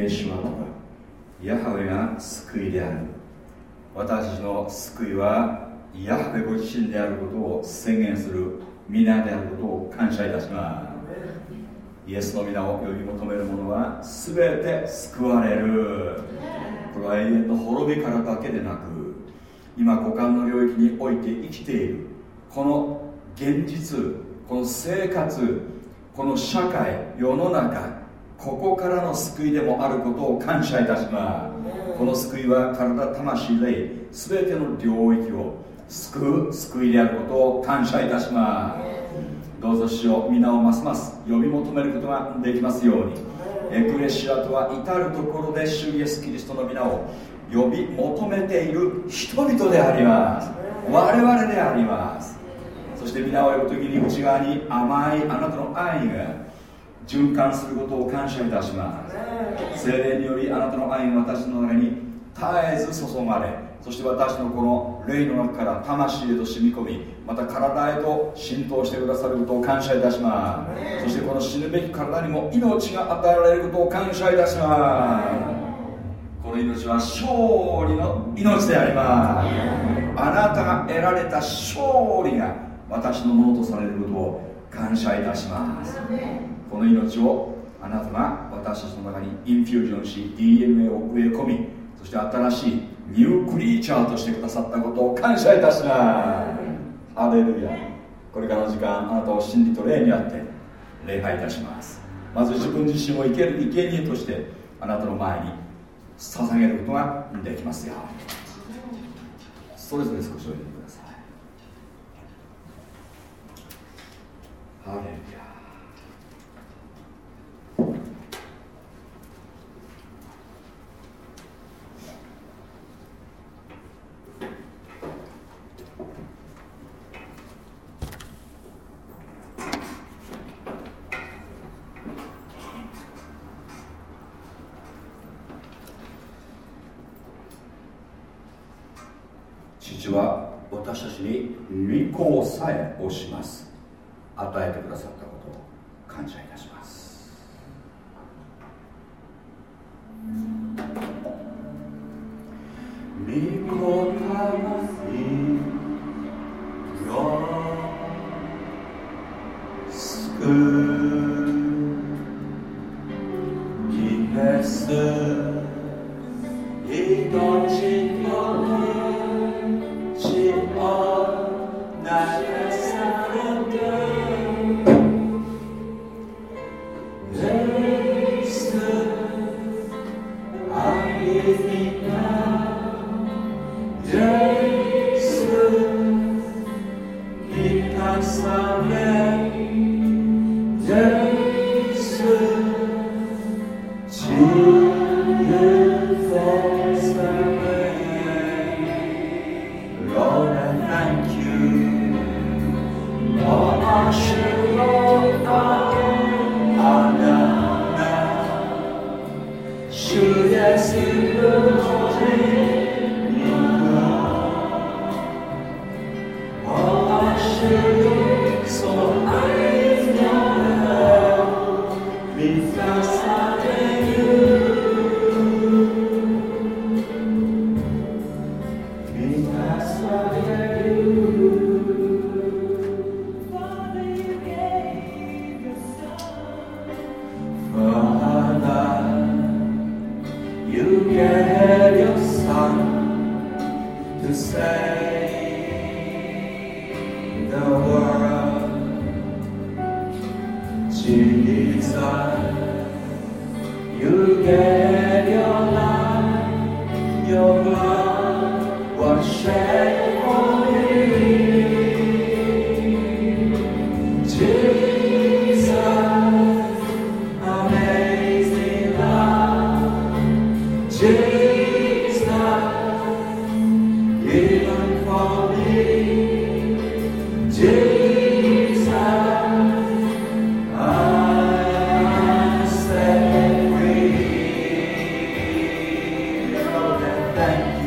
エシュアヤハウェが救いである。私たちの救いはヤハウェご自身であることを宣言する皆であることを感謝いたします。イエスの皆を呼び求める者は全て救われる。これは永遠の滅びからだけでなく今五感の領域において生きている。この現実この生活この社会世の中ここからの救いでもあることを感謝いたします。この救いは体魂霊全ての領域を救う救いであることを感謝いたします。どうぞ主を皆をますます呼び求めることができますように。エクレシアとは至る所で主イエスキリストの皆を呼び求めている人々であります。我々であります。そして皆を呼ぶ時に内側に甘いあなたの愛が循環することを感謝いたします。精霊によりあなたの愛が私の中に絶えず注がれそして私のこの霊の中から魂へと染み込みまた体へと浸透してくださることを感謝いたします。そしてこの死ぬべき体にも命が与えられることを感謝いたします。この命は勝利の命であります。あなたが得られた勝利が私のものとされることを感謝いたします。この命をあなたが私たちの中にインフュージョンし DNA を植え込みそして新しいニュークリーチャーとしてくださったことを感謝いたします。ハレルヤ。これからの時間あなたを真理と霊にあって礼拝いたします。まず自分自身を生ける生贄としてあなたの前に捧げることができますよ。それぞれ少しおいてください。ハレルヤ父は私たちに御子をさえ押します。与えてくださったことを感謝いたします。御子魂よ。救うイエス Amen.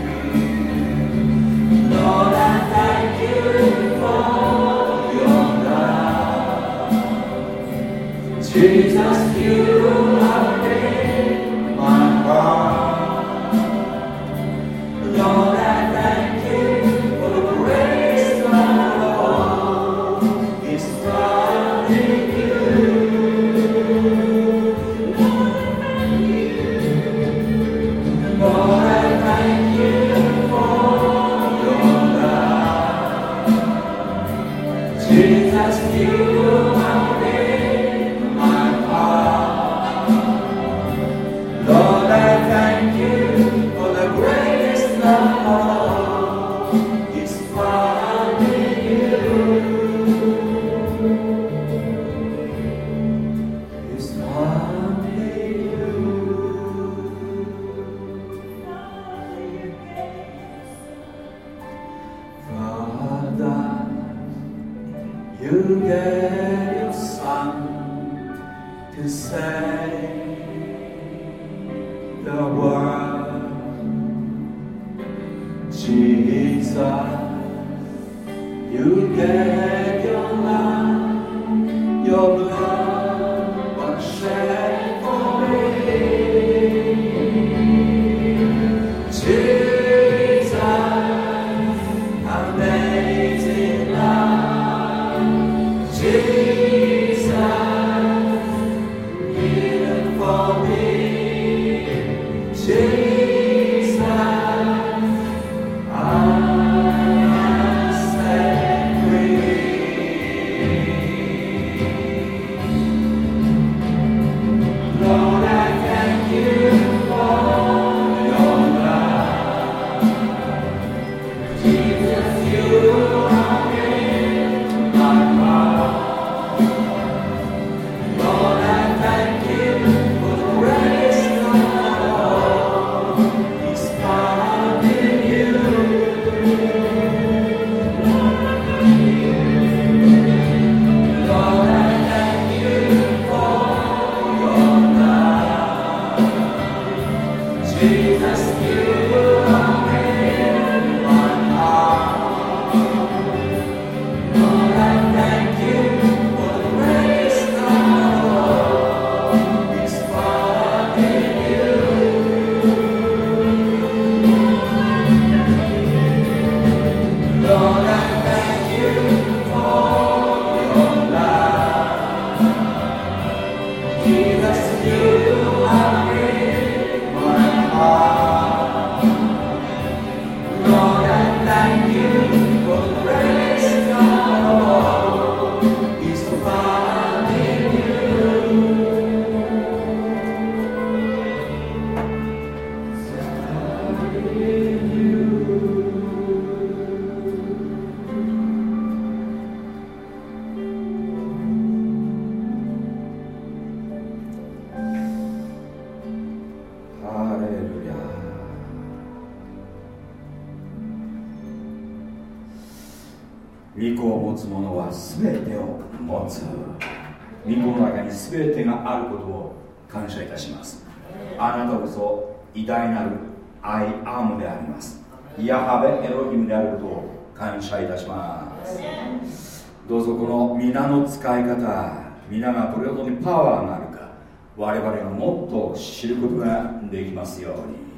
ますように。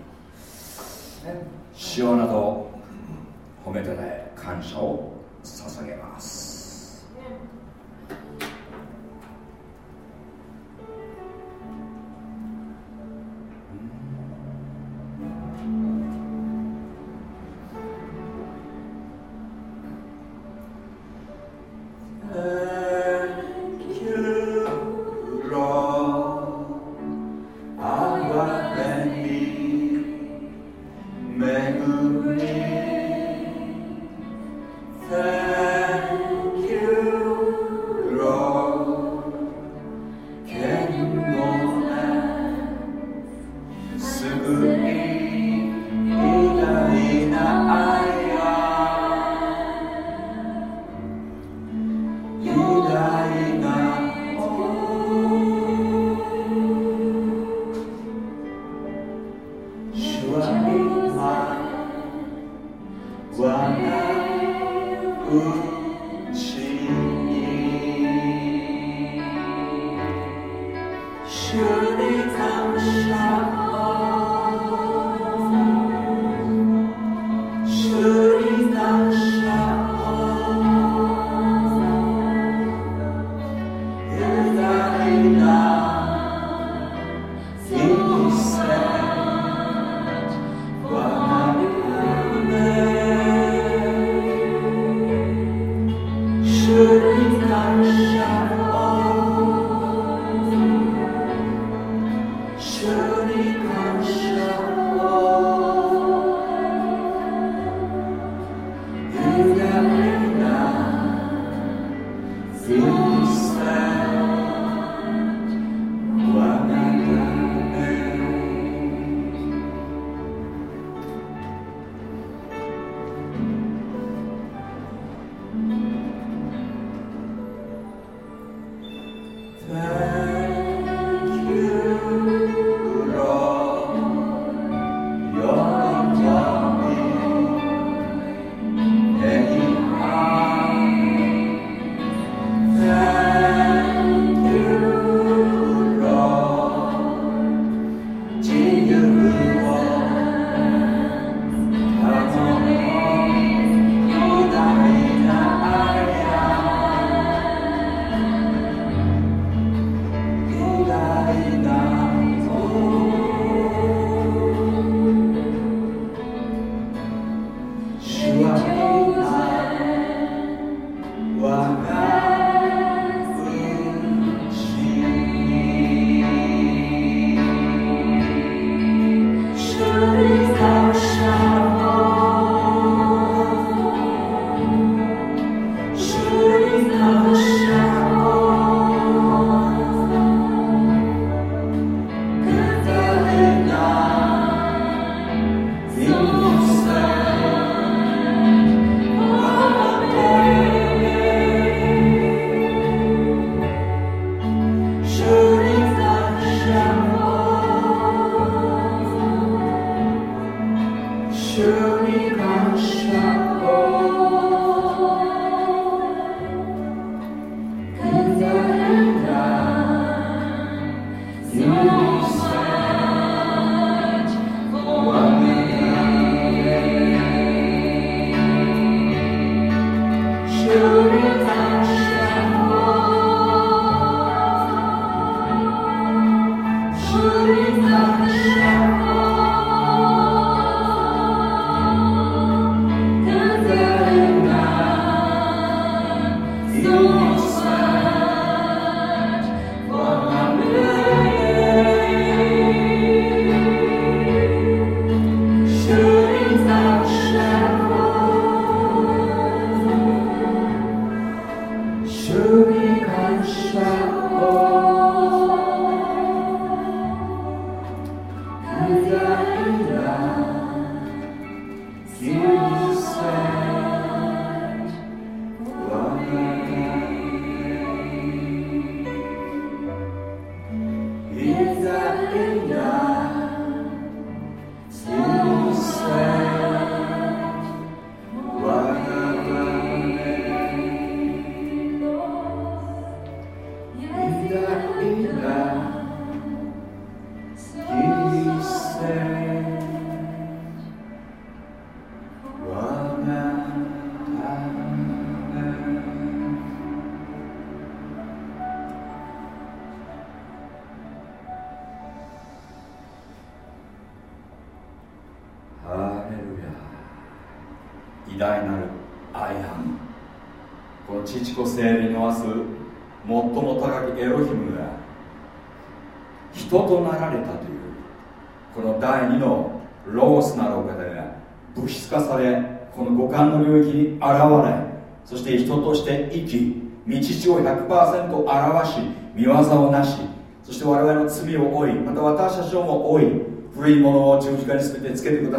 主をなど褒めてね感謝を捧げます。surely come sharp.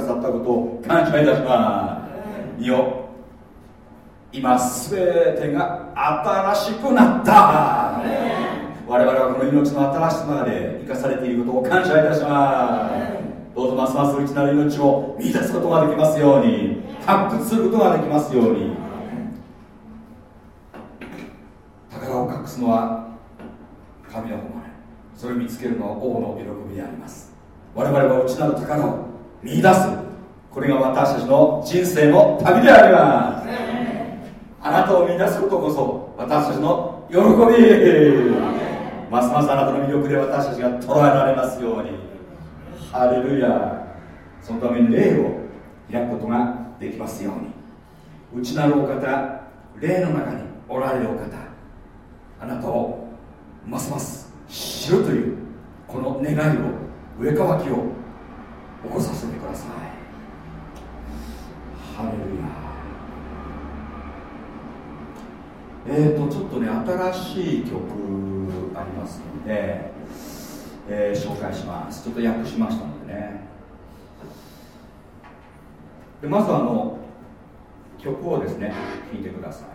ださったことを感謝いたします。いよ今全てが新しくなった。我々はこの命の新しさの中で生かされていることを感謝いたします。どうぞますます内なる命を見出すことができますように。発掘することができますように。宝を隠すのは神の誉れそれを見つけるのは王の喜びであります。我々は内なる宝を見出す。これが私たちの人生の旅であります。あなたを見出すことこそ私たちの喜び。ますますあなたの魅力で私たちが捉えられますように。ハレルヤ。そのために霊を開くことができますように。内なるお方霊の中におられるお方。あなたをますます知るというこの願いを上かわきを起こさせてください。ハレルヤ。えーとちょっとね新しい曲ありますので、えー、紹介します。ちょっと訳しましたのでね。でまずあの曲をですね聴いてください。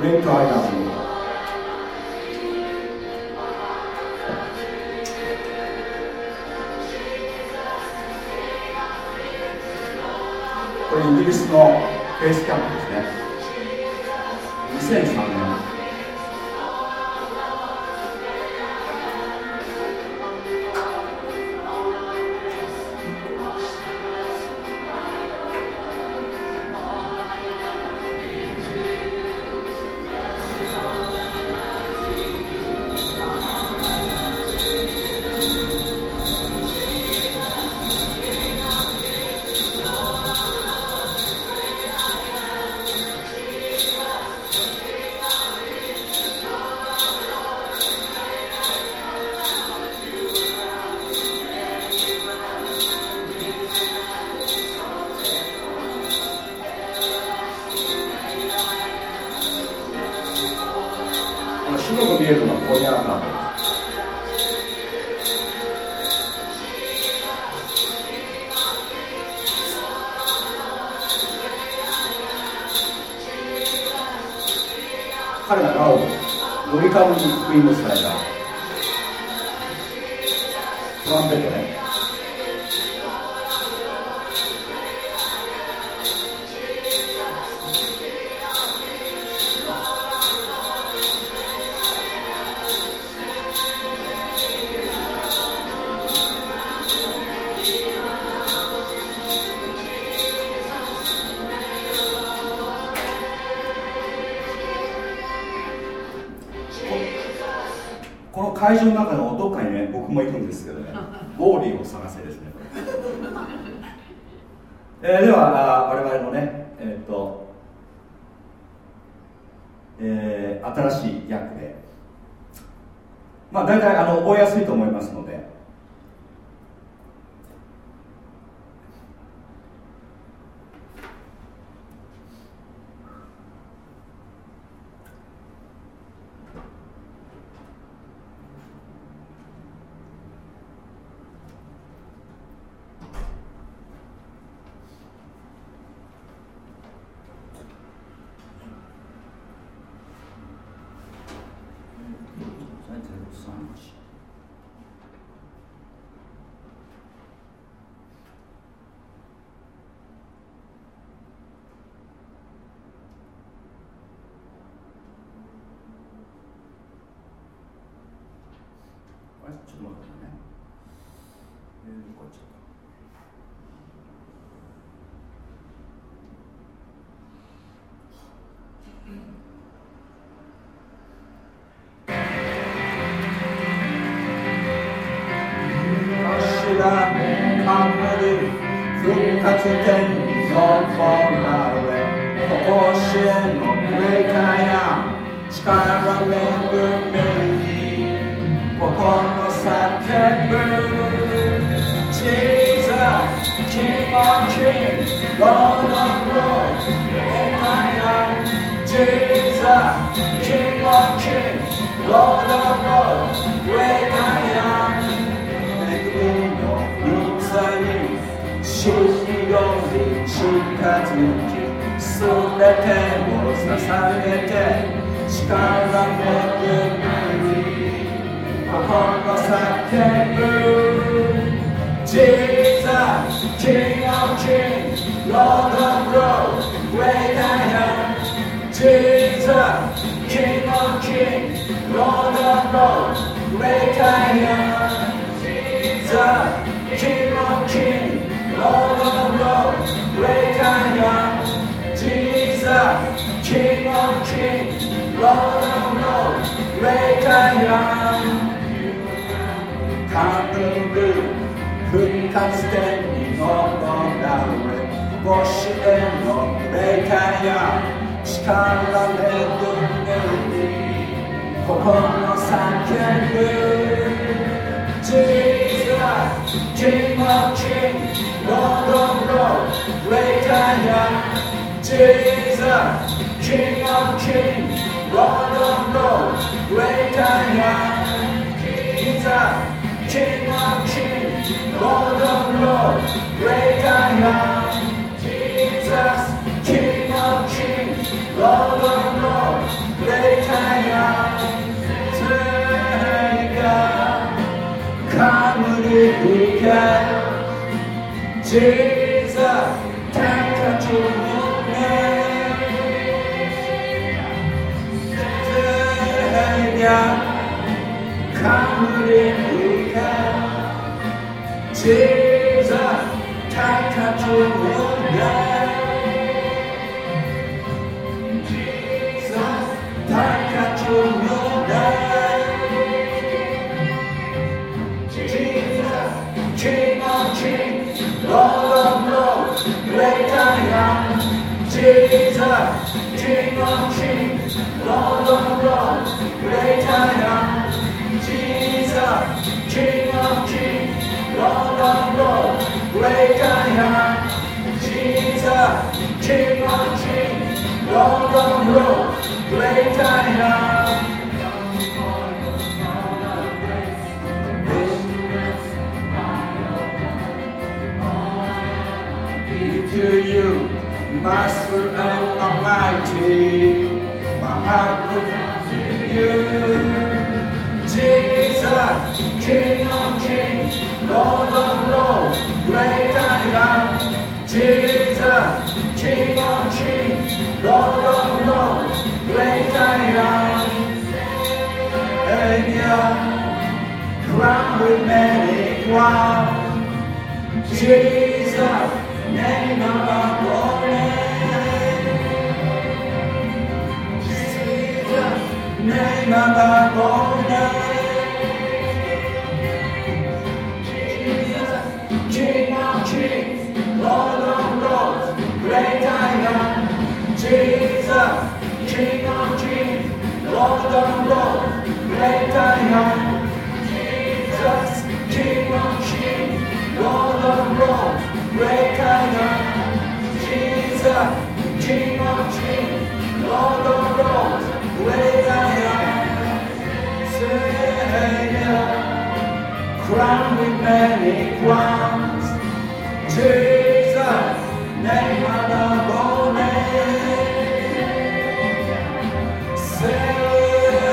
Great triumph. これイギリスのフェイスキャンプですね2003 King of kings, Lord of lords, great I am. Coming good, who can stand on the way? Worship and Lord, great I am. 力で胸に心叫ぶ Jesus, King of kings, Lord of lords, great I am. Jesus. King of kings, Lord of lords, great I am. Jesus, King of kings, Lord of lords, great I am. Jesus, King of kings, Lord of lords, great I am. Take 가문을 비켜 Jesus, take control. hallelujah, hallelujah. Jesus, take control of life. Jesus, take control of life. Jesus, King of kings, Lord of lords, great I am. Jesus, King of kings, Lord of lords. Savior, Jesus, King of Lord of Lords, great I am. Jesus, King of Lord of Lords, great I am. to you, Master and Almighty, my heart will you. Jesus, King of kings, Lord of lords, great I am. Jesus, King of kings, Lord of lords, great I am. And you're crowned with many crowns. Jesus, name above all. name above all names. Jesus, King of kings, Lord of lords, great I am. Jesus, King of kings, Lord of lords, great I am. Jesus, King of kings, Lord of lords, great I am. Jesus, King of kings crowned with many crowns. Jesus, name above all names. Savior,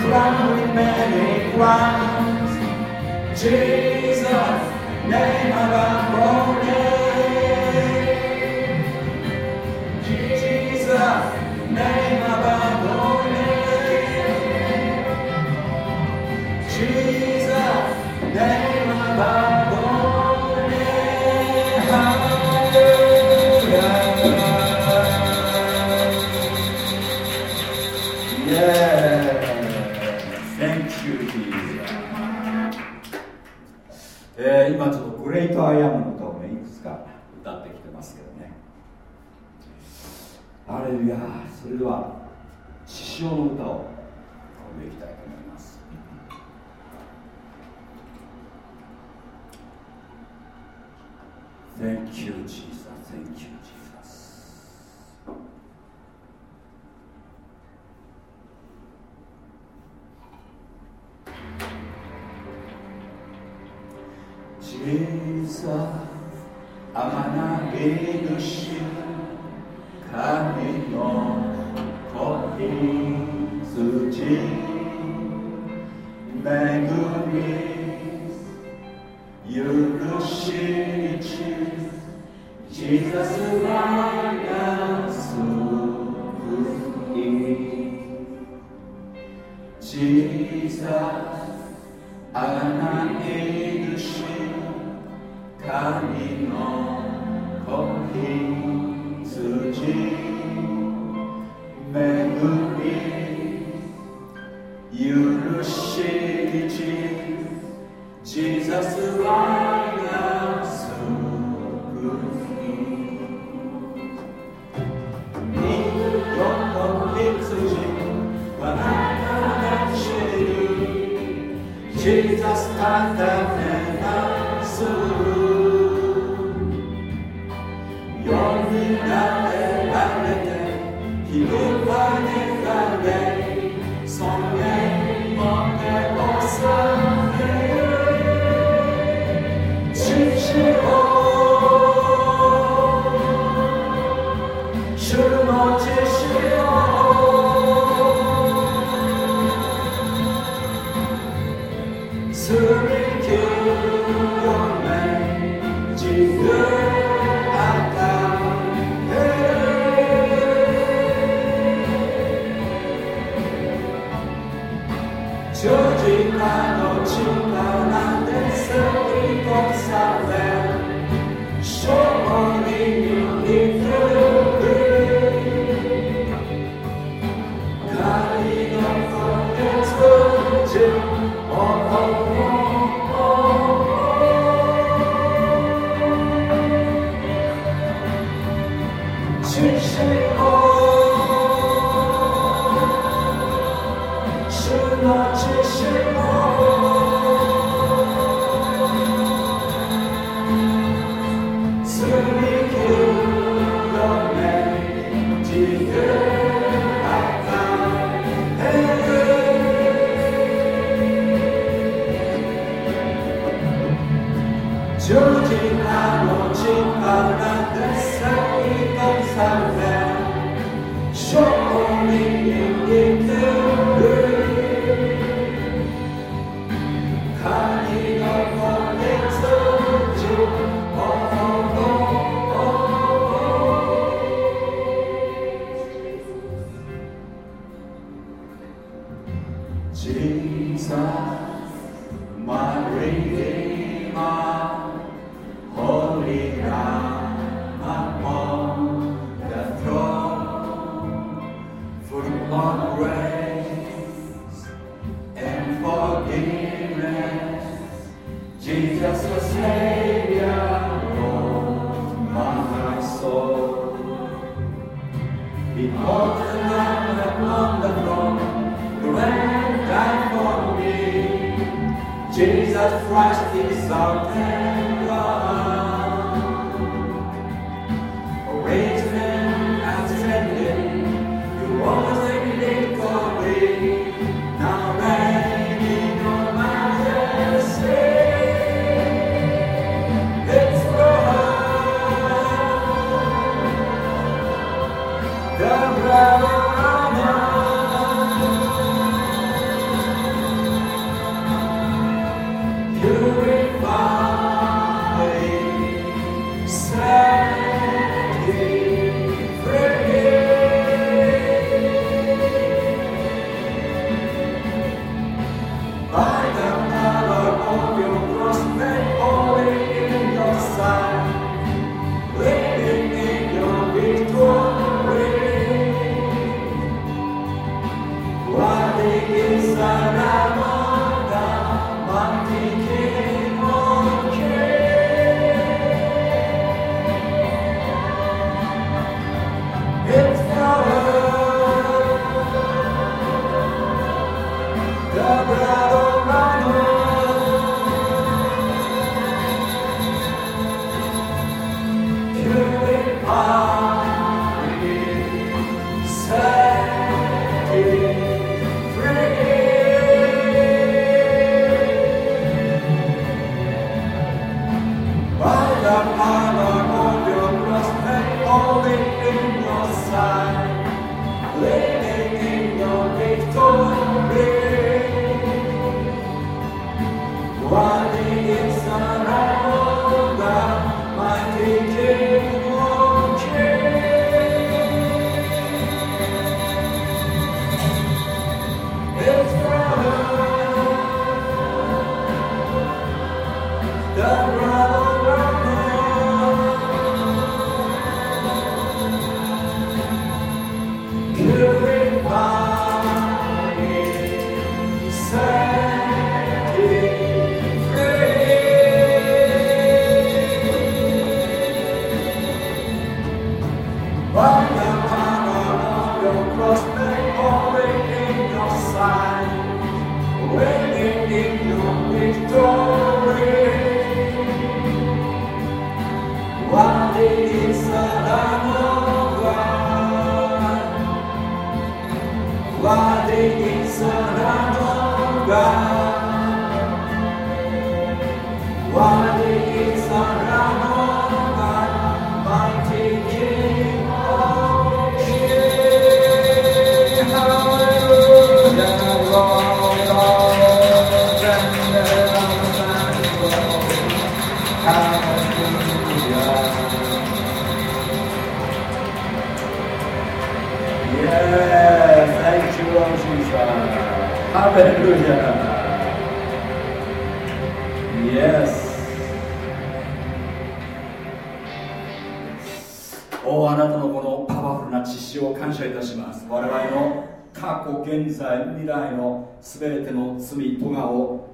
crowned with many crowns. Jesus, name above all names. イエス。おおあなたのこのパワフルな知識を感謝いたします。我々の過去、現在、未来のすべての罪、とがを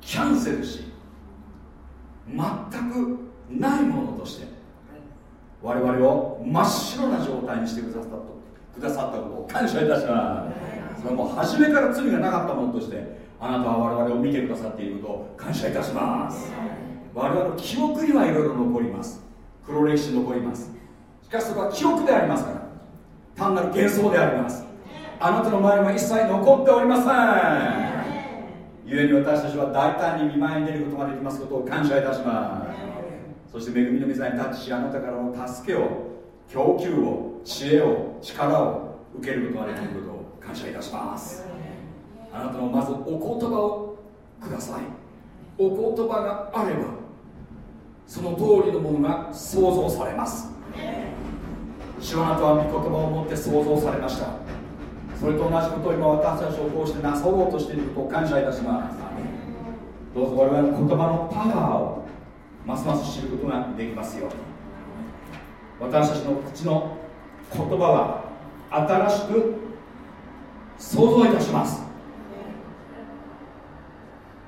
キャンセルし、全くないものとして、我々を真っ白な状態にしてくださったくださったことを感謝いたします。それはもう初めから罪がなかったものとしてあなたは我々を見てくださっていることを感謝いたします。我々の記憶にはいろいろ残ります。黒歴史残ります。しかしそれは記憶でありますから単なる幻想であります。あなたの前には一切残っておりません。故に私たちは大胆に見舞いに出ることができますことを感謝いたします。そして恵みの水にタッチしあなたからの助けを供給を知恵を力を受けることができること感謝いたします。あなたのまずお言葉をください。お言葉があればその通りのものが想像されます。主はあなたは御言葉を持って想像されました。それと同じことを今私たちをこうしてなさろうとしていることを感謝いたします。どうぞ我々の言葉のパワーをますます知ることができますよ私たちの口の言葉は新しく想像いたします。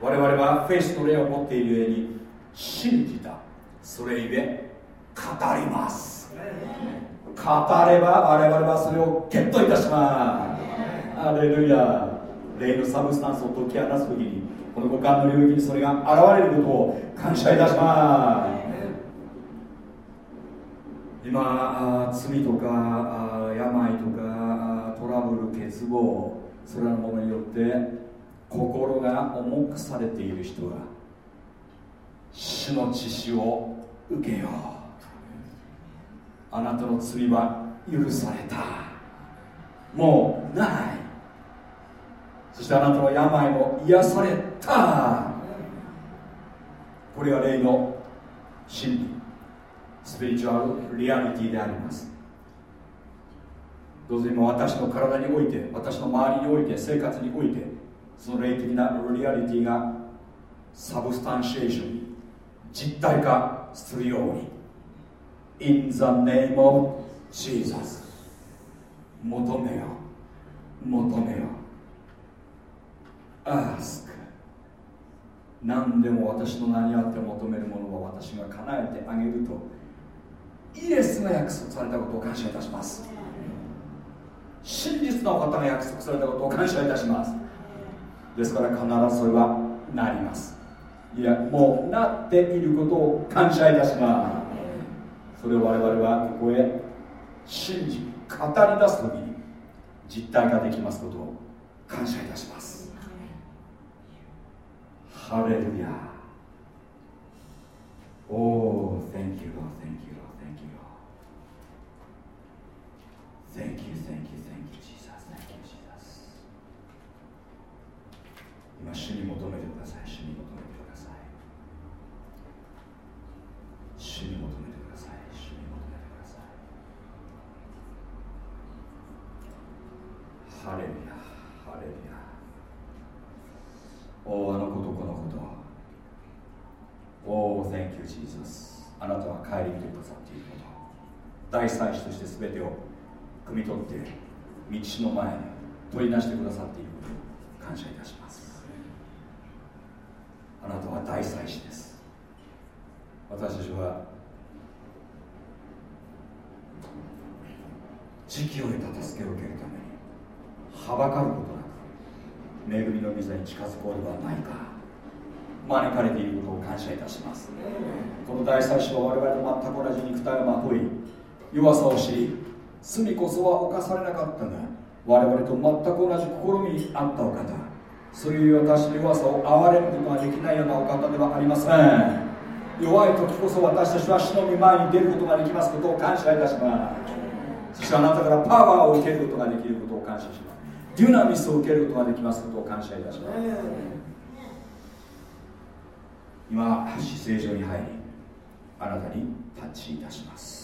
我々はフェイスの霊を持っているゆえに信じた。それゆえ語ります。語れば我々はそれをゲットいたします。アレルヤ。霊のサブスタンスを解き放つ時にこの五感の領域にそれが現れることを感謝いたします。今罪とか病とか欠乏それらのものによって心が重くされている人は主の知識を受けよう。あなたの罪は許された。もうない。そしてあなたの病も癒された。これは霊の真理。 spiritual reality であります。どうぞ今私の体において私の周りにおいて生活においてその霊的なリアリティがサブスタンシエーション実体化するように。In the name of Jesus 求めよ。求めよ。Ask 何でも私の名にあって求めるものは私が叶えてあげるとイエスが約束されたことを感謝いたします。真実なお方が約束されたことを感謝いたします。ですから必ずそれはなります。いやもうなっていることを感謝いたします。それを我々はここへ信じ語り出す時に実体化できますことを感謝いたします。ハレルヤおお、oh, thank you, Lord, thank you, Lord, thank you, Thank you, thank you, thank you, Jesus. 今主に求めてください。主に求めてください。主に求めてください。主に求めてください。ハレルヤ。ハレルヤ。おおあのことこのこと。おお Thank you Jesus あなたは帰り見てくださっていること。大祭司として全てを汲み取って道の前に取り出してくださっていることを感謝いたします。あなたは大祭司です。私たちは時期を得た助けを受けるためにはばかることなく恵みの御座に近づこうではないか招かれていることを感謝いたします。この大祭司は我々と全く同じ肉体をまとい弱さを知り罪こそは犯されなかったが我々と全く同じ試みにあったお方。そういう私の弱さを憐れむことができないようなお方ではありません。弱い時こそ私たちは死の御前に出ることができますことを感謝いたします。そしてあなたからパワーを受けることができることを感謝します。デュナミスを受けることができますことを感謝いたします。今姿勢上に入りあなたにタッチいたします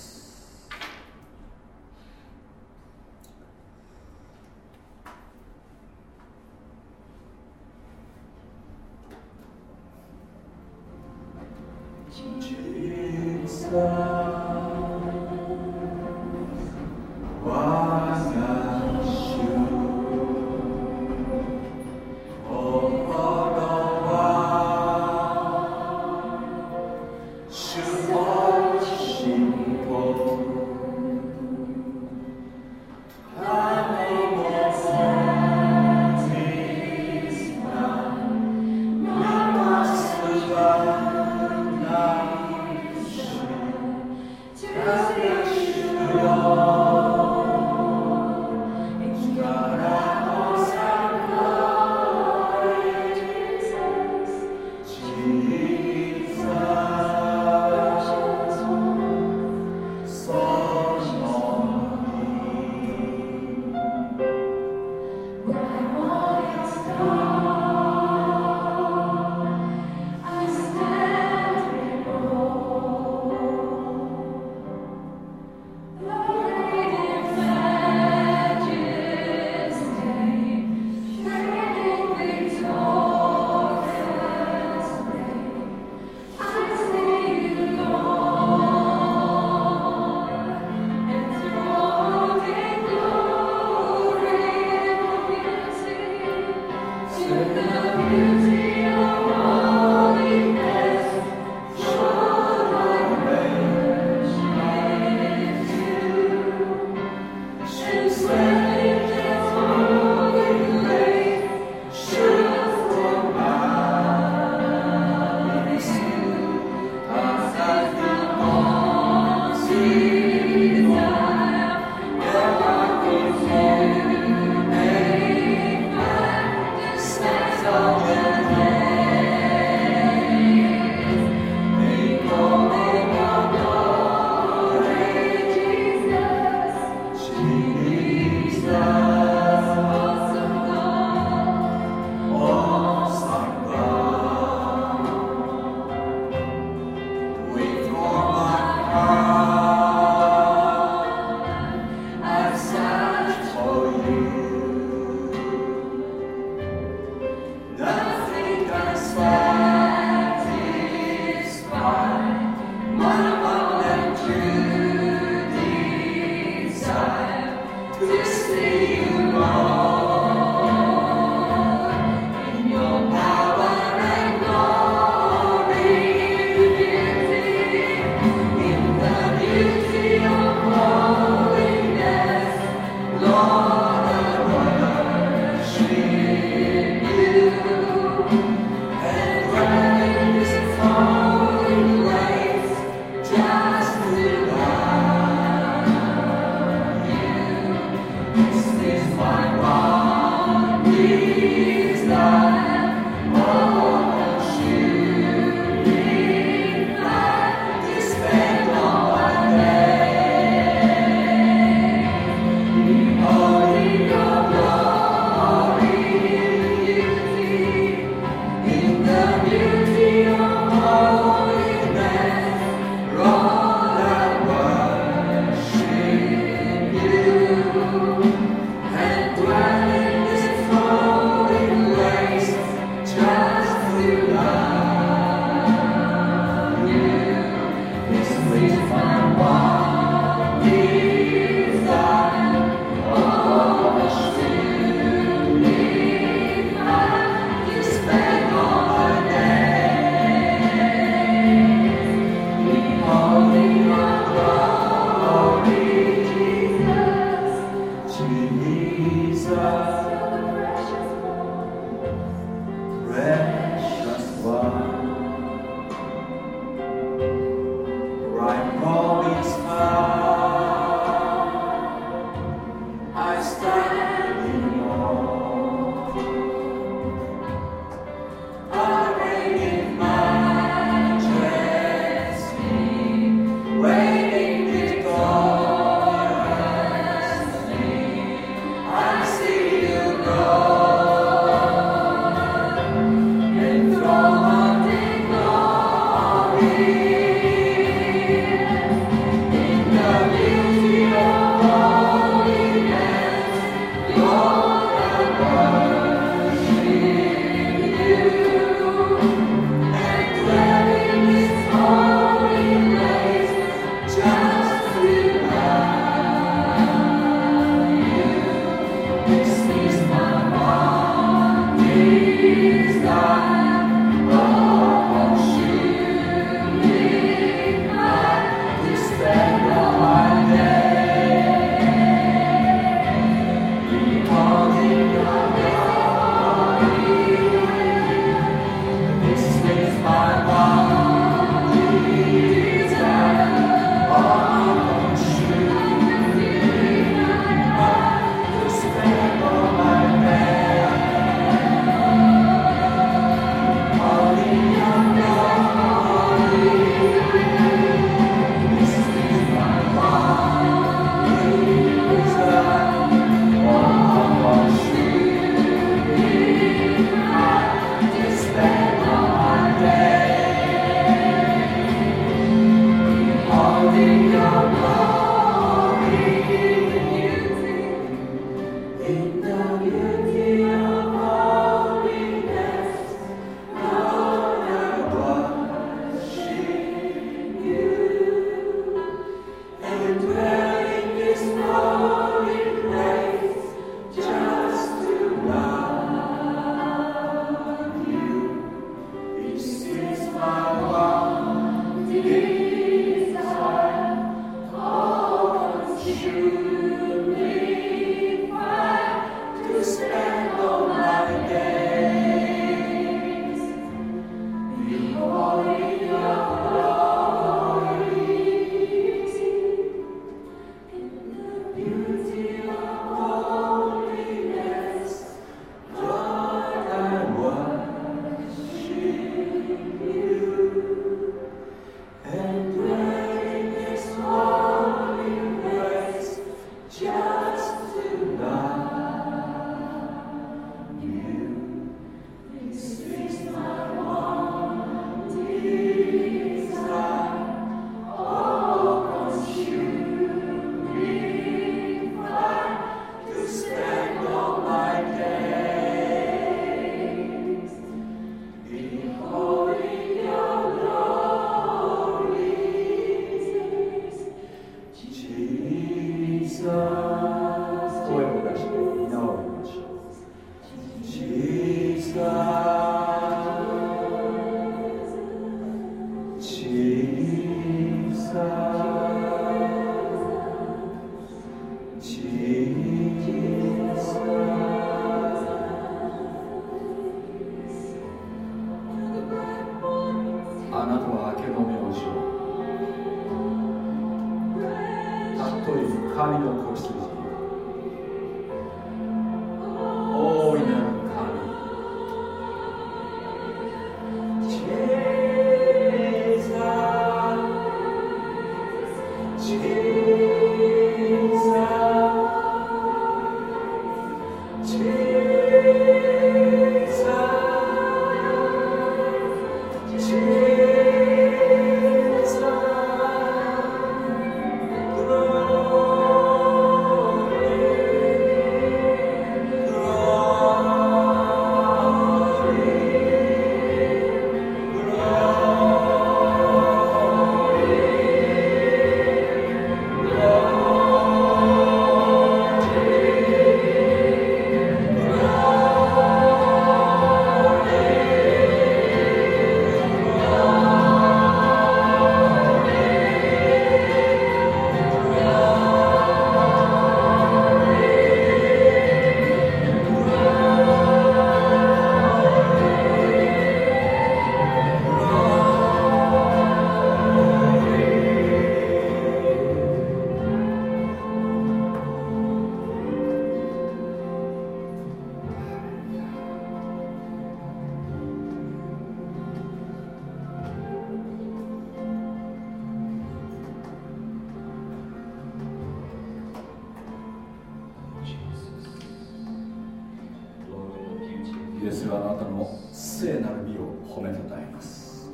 聖なる美を褒めたたえます。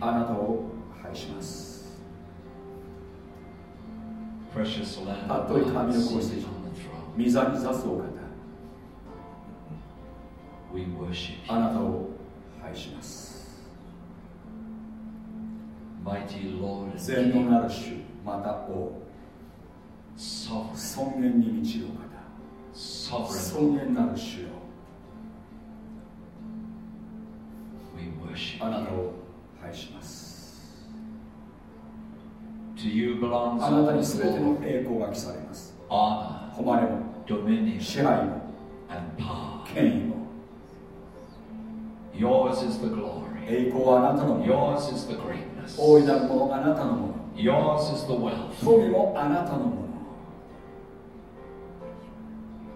あなたを拝します。尊い神の子羊御座に座すお方。あなたを拝します。全能なる主また王。尊厳に満ちるお方。尊厳なる主よ。し、あなたを愛します。To belongs あなたにすべての栄光が記されます。誉れも、ドミニー、支配も、and power. 権威も。Yours is the glory. 栄光はあなたのもの。Is the greatness. 大いなるものあなたのもの。Is the wealth. 富もあなたのもの。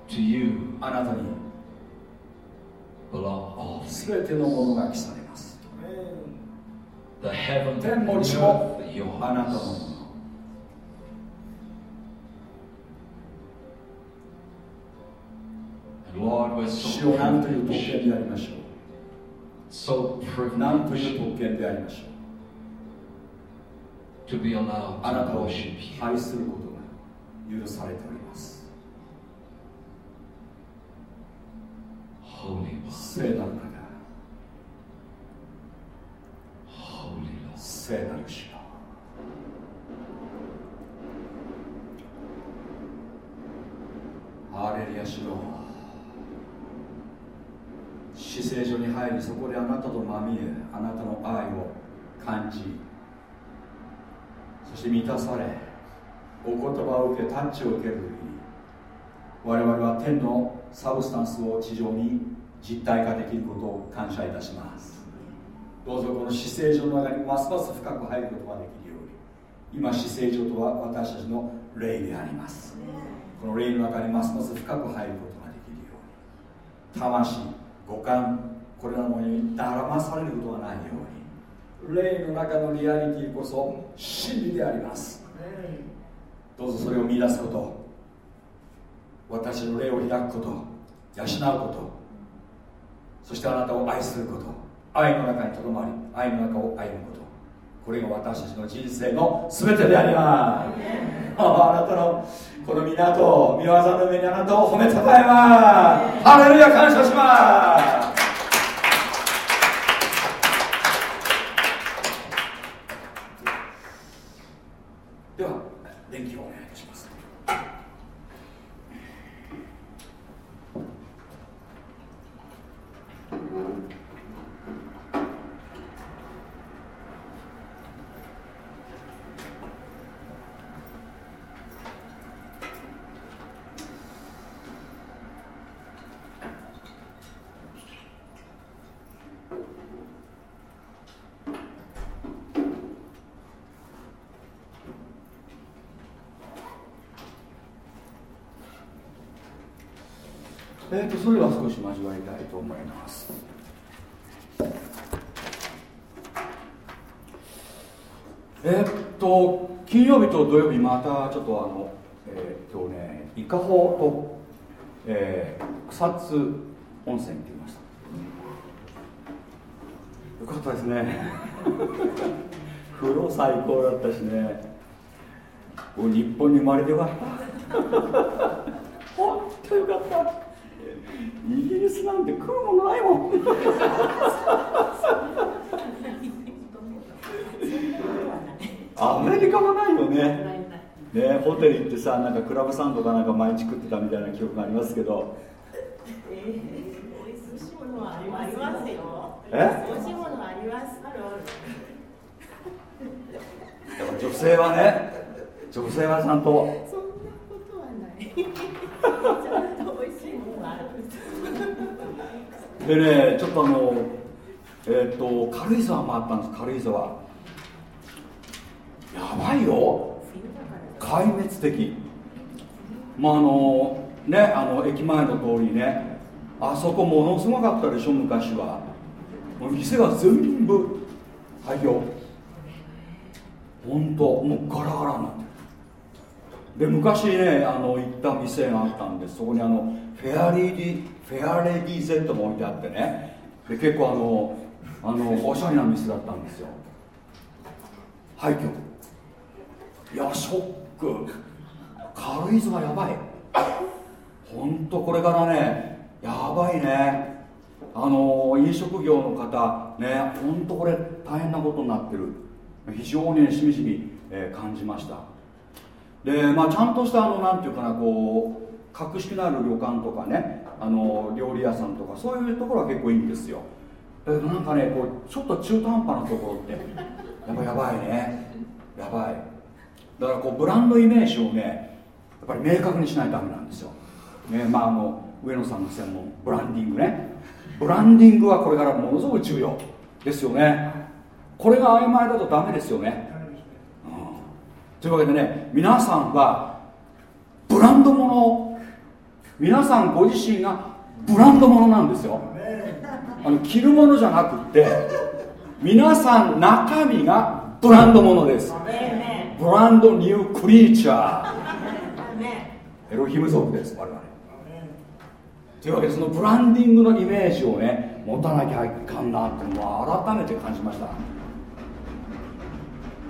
To you あなたに。すべてのものが来され天も地もあなたのもの主を何という特権でありましょう。何という特権でありましょう。あなたを愛することが許されております。聖なる方聖なる主よハレリア主よ死聖所に入りそこであなたとまみえあなたの愛を感じそして満たされお言葉を受けタッチを受ける時に我々は天のサブスタンスを地上に実体化できることを感謝いたします。どうぞこの姿勢上の中にますます深く入ることができるように。今姿勢上とは私たちの霊であります。この霊の中にますます深く入ることができるように。魂五感これらのものにだらまされることがないように。霊の中のリアリティこそ真理であります。どうぞそれを見出すこと。私の霊を開くこと。養うこと。そしてあなたを愛すること。愛の中にとどまり愛の中を歩むこと。これが私たちの人生の全てであります。あなたのこの港御見業の上にあなたを褒めたたえます。ハレルヤ感謝します。またちょっとあのえー、っとね伊香保と、えー、草津温泉行ってきました。よかったですね。風呂最高だったしね。日本に生まれてよかった。本当よかった。イギリスなんて食うものないもん。アメリカもないよねねホテル行ってさなんかクラブサンドかなんか毎日食ってたみたいな記憶がありますけど。えー、美味しいものはありますよ。え？美味しいものはあります。あるだから女性はね女性はちゃんと。そんなことはない。ちゃんと美味しいものはある。でねちょっとあのえーっと軽井沢もあったんです軽井沢。やばいよ壊滅的。まああのねあの駅前の通りねあそこものすごかったでしょ昔は。もう店が全部廃業。本当もうガラガラになってる。で昔ねあの行った店があったんでそこにあのフェアレディフェアレディー Z も置いてあってね。で結構あのあのおしゃれな店だったんですよ。廃墟。いやショック軽井沢やばい。本当これからねやばいね。あの飲食業の方ね本当これ大変なことになってる。非常にしみじみ、えー感じました。でまあちゃんとしたあのなんていうかなこう格式のある旅館とかねあの料理屋さんとかそういうところは結構いいんですよ。だけどなんかねこうちょっと中途半端なところってやっぱやばいね。やばい。だからこうブランドイメージをねやっぱり明確にしないとダメなんですよ、ねまあ、あの上野さんの専門ブランディングね。ブランディングはこれからものすごく重要。ですよね。これが曖昧だとダメですよね、うん、というわけでね皆さんはブランドもの皆さんご自身がブランドものなんですよ。あの着るものじゃなくって皆さん中身がブランドものです。ブランドニュークリーチャー。エロヒム族です我々。というわけでそのブランディングのイメージをね持たなきゃいかんなっていうのは改めて感じました。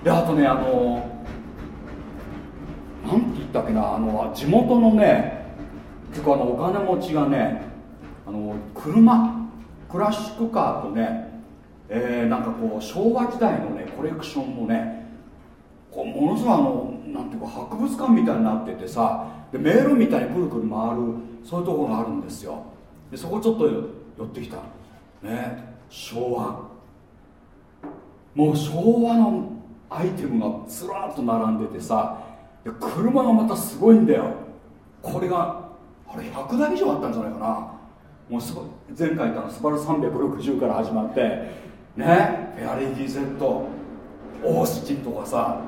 であとねあのなんて言ったっけなあの地元のね結構あのお金持ちがねあの車クラシックカーとね、えー、なんかこう昭和時代のねコレクションもねこうものすごいあのなんていうか博物館みたいになっててさで迷路みたいにくるくる回るそういうところがあるんですよ。でそこちょっと寄ってきた。ね昭和。もう昭和のアイテムがずらっと並んでてさ車がまたすごいんだよ。これがあれ100台以上あったんじゃないかな。もうすごい前回言ったのスバル360から始まってねフェアレディ Z オースティンとかさ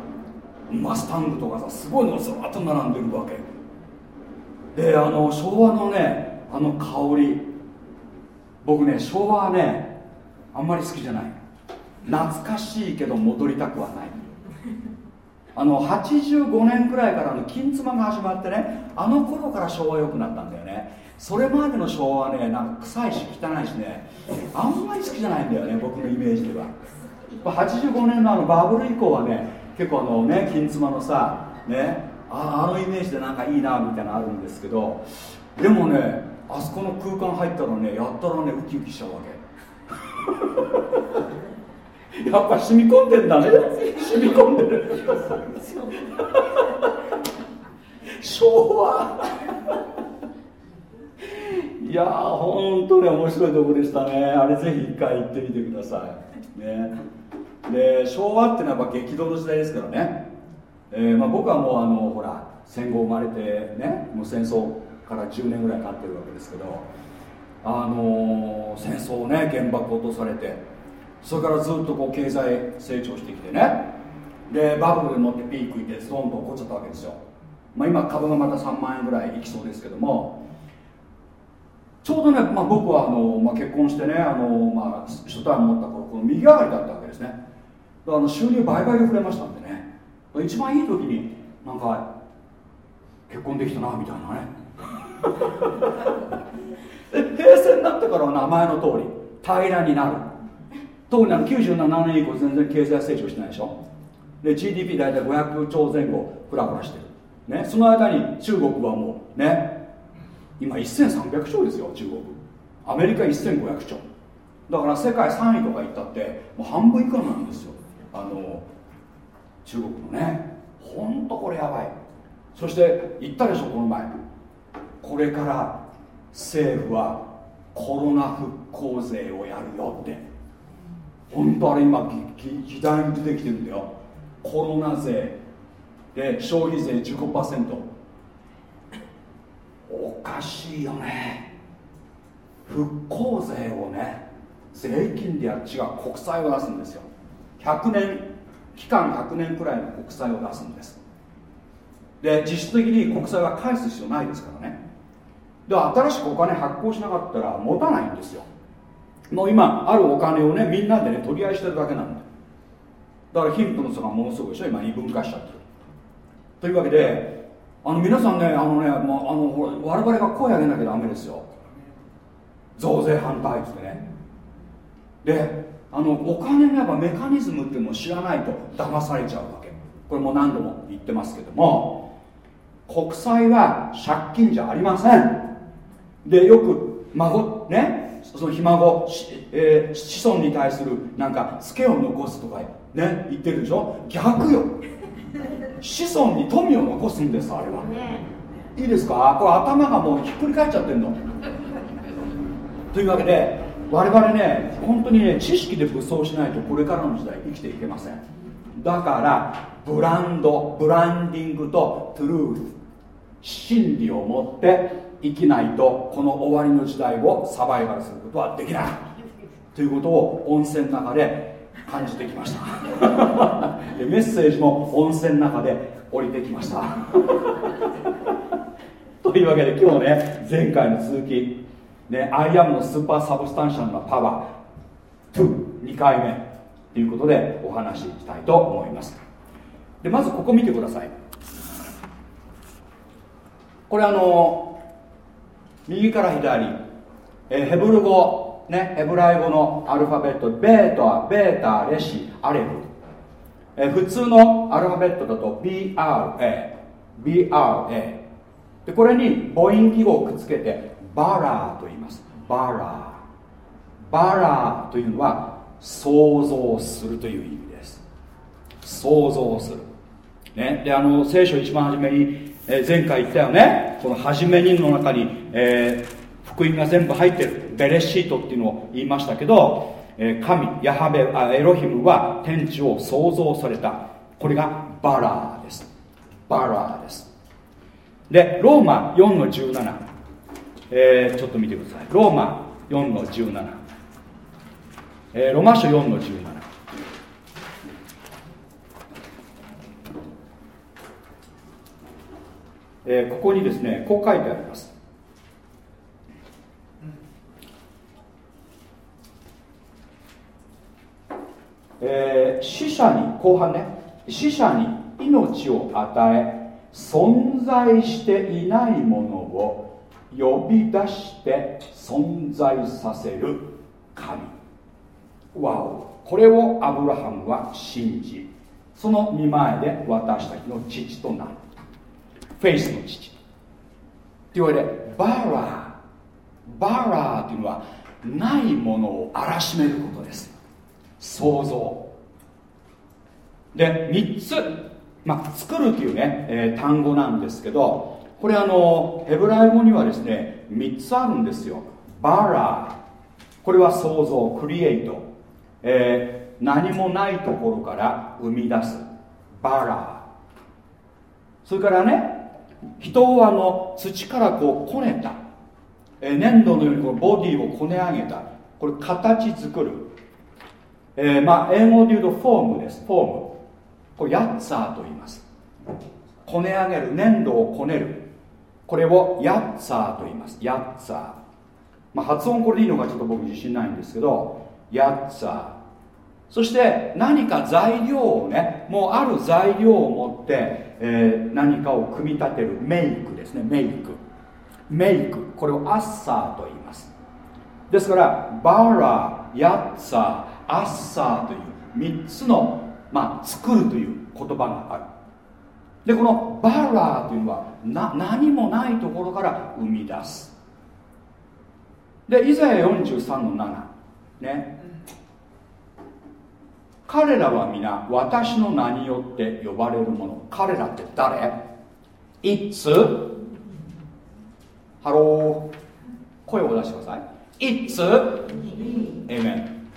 マスタングとかさすごいのがずらっと並んでるわけ。であの昭和のねあの香り。僕ね昭和はねあんまり好きじゃない。懐かしいけど戻りたくはない。あの85年くらいからの金妻が始まってねあの頃から昭和良くなったんだよね。それまでの昭和はねなんか臭いし汚いしねあんまり好きじゃないんだよね僕のイメージでは。85年のあのバブル以降はね結構あのね金妻のさねああのイメージでなんかいいなみたいなのあるんですけどでもねあそこの空間入ったらねやったらねウキウキしちゃうわけ。やっぱ染み込んでんだね。染み込んでる。昭和。いやー本当に面白いとこでしたね。あれぜひ一回行ってみてください。ねで昭和っていうのはやっぱ激動の時代ですからね、えーまあ、僕はもうあのほら戦後生まれてねもう戦争から10年ぐらい経ってるわけですけどあのー、戦争ね原爆落とされてそれからずっとこう経済成長してきてね。でバブルでもってピークいてストーンと起こっちゃったわけですよ、まあ、今株がまた3万円ぐらいいきそうですけどもちょうどね、まあ、僕はあの、まあ、結婚してねあの、まあ、初対持った頃この右上がりだったわけですね。だから収入倍々で増えましたんでね。一番いい時になんか結婚できたなみたいなね。平成になってからは名前の通り平らになる。特にあの97年以降全然経済成長してないでしょ。で GDP 大体500兆前後ふらふらしてる、ね、その間に中国はもうね今1300兆ですよ中国。アメリカ1500兆。だから世界3位とか行ったってもう半分以下なんですよ。あの中国のねほんとこれやばい。そして言ったでしょこの前。これから政府はコロナ復興税をやるよって。本当あれ今時代に出てきてるんだよ。コロナ税で消費税15%おかしいよね。復興税をね税金でやる。違う国債を出すんですよ。100年期間100年くらいの国債を出すんです。で実質的に国債は返す必要ないですからね。で新しくお金発行しなかったら持たないんですよ。もう今あるお金をねみんなでね取り合いしてるだけなんだだから貧富の差がものすごいでしょ。今二分化しちゃってる。というわけであの皆さんねあのねもうあの我々が声上げなきゃダメですよ。増税反対ってね。であのお金のやっぱメカニズムっていうのを知らないと騙されちゃうわけ。これも何度も言ってますけども。国債は借金じゃありません。でよく孫ねそのひ孫、えー、子孫に対するなんかツケを残すとかね言ってるでしょ。逆よ。子孫に富を残すんですあれは、ね、いいですか？これ頭がもうひっくり返っちゃってんの。というわけで我々ね本当にね知識で武装しないとこれからの時代生きていけません。だからブランドブランディングとトゥルース真理を持って生きないとこの終わりの時代をサバイバルすることはできない。ということを温泉の中で感じてきました。メッセージも温泉の中で降りてきました。というわけで今日ね前回の続きね、 I AM の super substantial なパワー22回目ということでお話ししたいと思います。でまずここ見てください。これあの右から左、えヘブル語、ね、ヘブライ語のアルファベットベータベータレシアレフ、え普通のアルファベットだと BRA BRA でこれに母音記号をくっつけてバラーと言います。バラー。バラーというのは想像するという意味です。想像する。ね。であの聖書一番初めに、えー、前回言ったよね。この初めにの中に、えー、福音が全部入ってる。ベレシートっていうのを言いましたけど、えー、神ヤハベあエロヒムは天地を創造された。これがバラーです。バラーです。でローマ4の17えー、ちょっと見てください。ローマ4の17、えー、ロマ書4の17えー、ここにですねこう書いてあります。えー、死者に後半ね。死者に命を与え存在していないものを呼び出して存在させる神。わお。これをアブラハムは信じその見前で私たちの父となった。フェイスの父。というわけでバラーバラーというのはないものを荒らしめることです。創造で3つまあ、作るというね、えー、単語なんですけどこれあのヘブライ語にはですね3つあるんですよ。バラ。ーこれは創造クリエイト、えー、何もないところから生み出す。バラ。ーそれからね人をあの土からこうこねた、えー、粘土のようにこのボディをこね上げた。これ形作る、えー、まあ英語で言うとフォームです。フォーム。これヤッツァーと言います。こね上げる。粘土をこねる。これをヤッツァーと言います。ヤッツァー、まあ、発音これでいいのかちょっと僕自信ないんですけどヤッツァー。そして何か材料をねもうある材料を持って、えー、何かを組み立てるメイクですね。メイク。メイク。これをアッサーと言います。ですからバーラヤッツァーアッサーという3つのまあ、作るという言葉がある。でこのバーラーというのはな何もないところから生み出す。でイザヤ43の7ね。彼らは皆私の名によって呼ばれるもの。彼らって誰？いつハロー声を出してください。いつエメン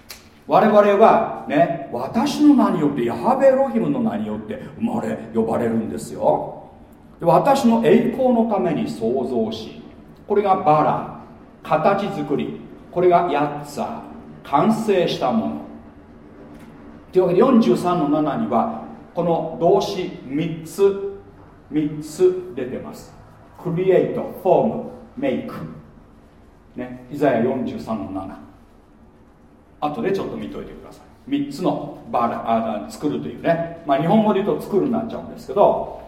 我々はね私の名によってヤハベエロヒムの名によって生まれ呼ばれるんですよ。で私の栄光のために創造しこれがバラ形作りこれがヤッツァ完成したもの。というわけで43の7にはこの動詞3つ3つ出てます。クリエイトフォームメイク。ねイザヤ43の7後でちょっと見といてください。3つのバラあ作るというね、まあ、日本語で言うと作るになっちゃうんですけど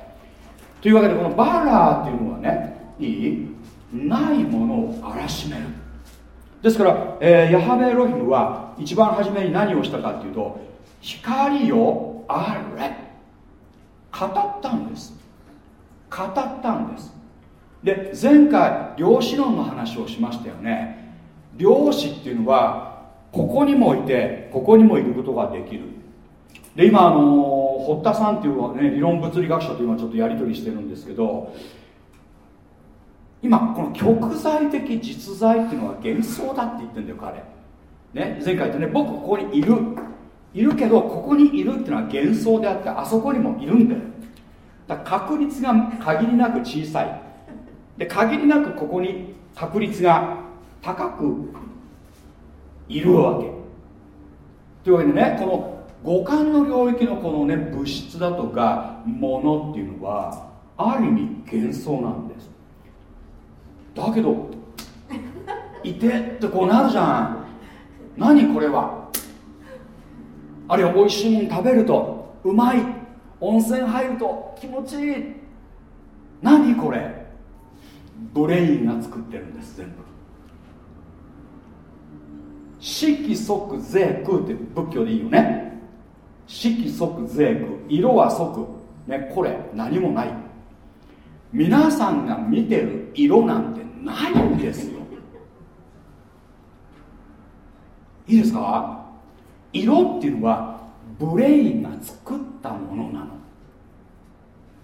というわけでこのバラーっていうのはねいいないものを荒らしめる。ですから、えー、ヤハベエロヒムは一番初めに何をしたかっていうと光をあれ。語ったんです。語ったんです。で前回量子論の話をしましたよね。量子っていうのはここにもいてここにもいることができる。で今あの堀田さんっていうのは、ね、理論物理学者と今ちょっとやり取りしてるんですけど今この極材的実在っていうのは幻想だって言ってるんだよ彼。ね前回言ったね僕ここにいる。いるけどここにいるっていうのは幻想であってあそこにもいるんだよ。だ確率が限りなく小さい。で限りなくここに確率が高くいるわけ。というわけでねこの五感の領域のこのね物質だとかものっていうのはある意味幻想なんです。だけどいてってこうなるじゃん。何これは。あるいは美味しいもの食べるとうまい。温泉入ると気持ちいい。何これ。brain が作ってるんです全部。色即是空って仏教でいいよね。色即是空色は即ねこれ何もない。皆さんが見てる色なんてないんですよ。いいですか？色っていうのは brain が作ったものなの。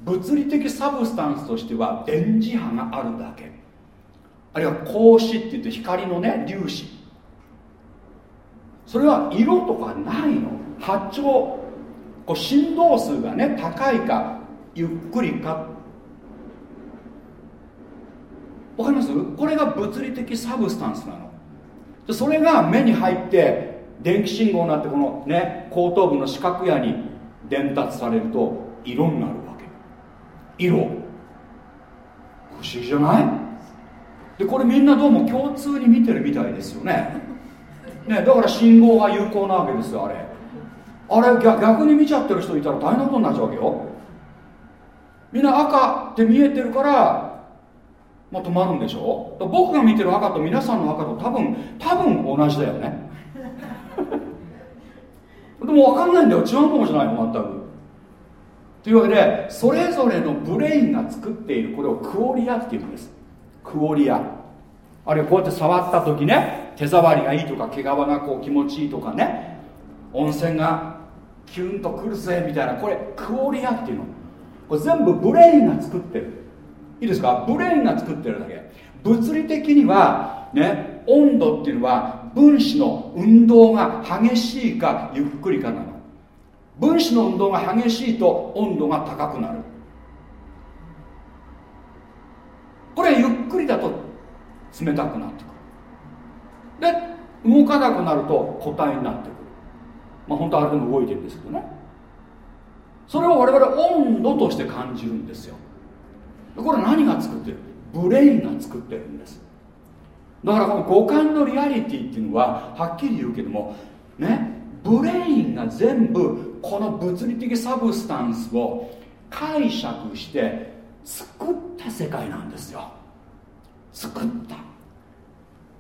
物理的 substance としては電磁波があるだけ。あるいは光子っていうと光のね粒子。それは色とかないの。波長こう振動数がね高いかゆっくりか。わかります？これが物理的 substance なの。それが目に入って電気信号になってこのね後頭部の視覚野に伝達されると色になるわけ。色。不思議じゃない？でこれみんなどうも共通に見てるみたいですよね。ね、だから信号が有効なわけですよあれ。あれ逆に見ちゃってる人いたら大変なことになっちゃうわけよ。みんな赤って見えてるからまあ、止まるんでしょ？僕が見てる赤と皆さんの赤と多分多分同じだよね。でも分かんないんだよ。違うかもしれないよ全く。というわけでそれぞれの brain が作っているこれをクオリアっていうんです。クオリア。あるいはこうやって触った時ね手触りがいいとか毛皮がこう気持ちいいとかね温泉がキュンとくるぜみたいなこれクオリアっていうの。これ全部 brain が作ってる。いいですか？ brain が作ってるだけ。物理的にはね温度っていうのは分子の運動が激しいかゆっくりかなの。分子の運動が激しいと温度が高くなる。これゆっくりだと冷たくなってくる。で動かなくなると固体になってくる。まあ本当あれでも動いてるんですけどね。それを我々温度として感じるんですよ。これ何が作ってる？ brain が作ってるんです。だからこの五感のリアリティっていうのははっきり言うけどもね brain が全部この物理的 substance を解釈して作った世界なんですよ。作っ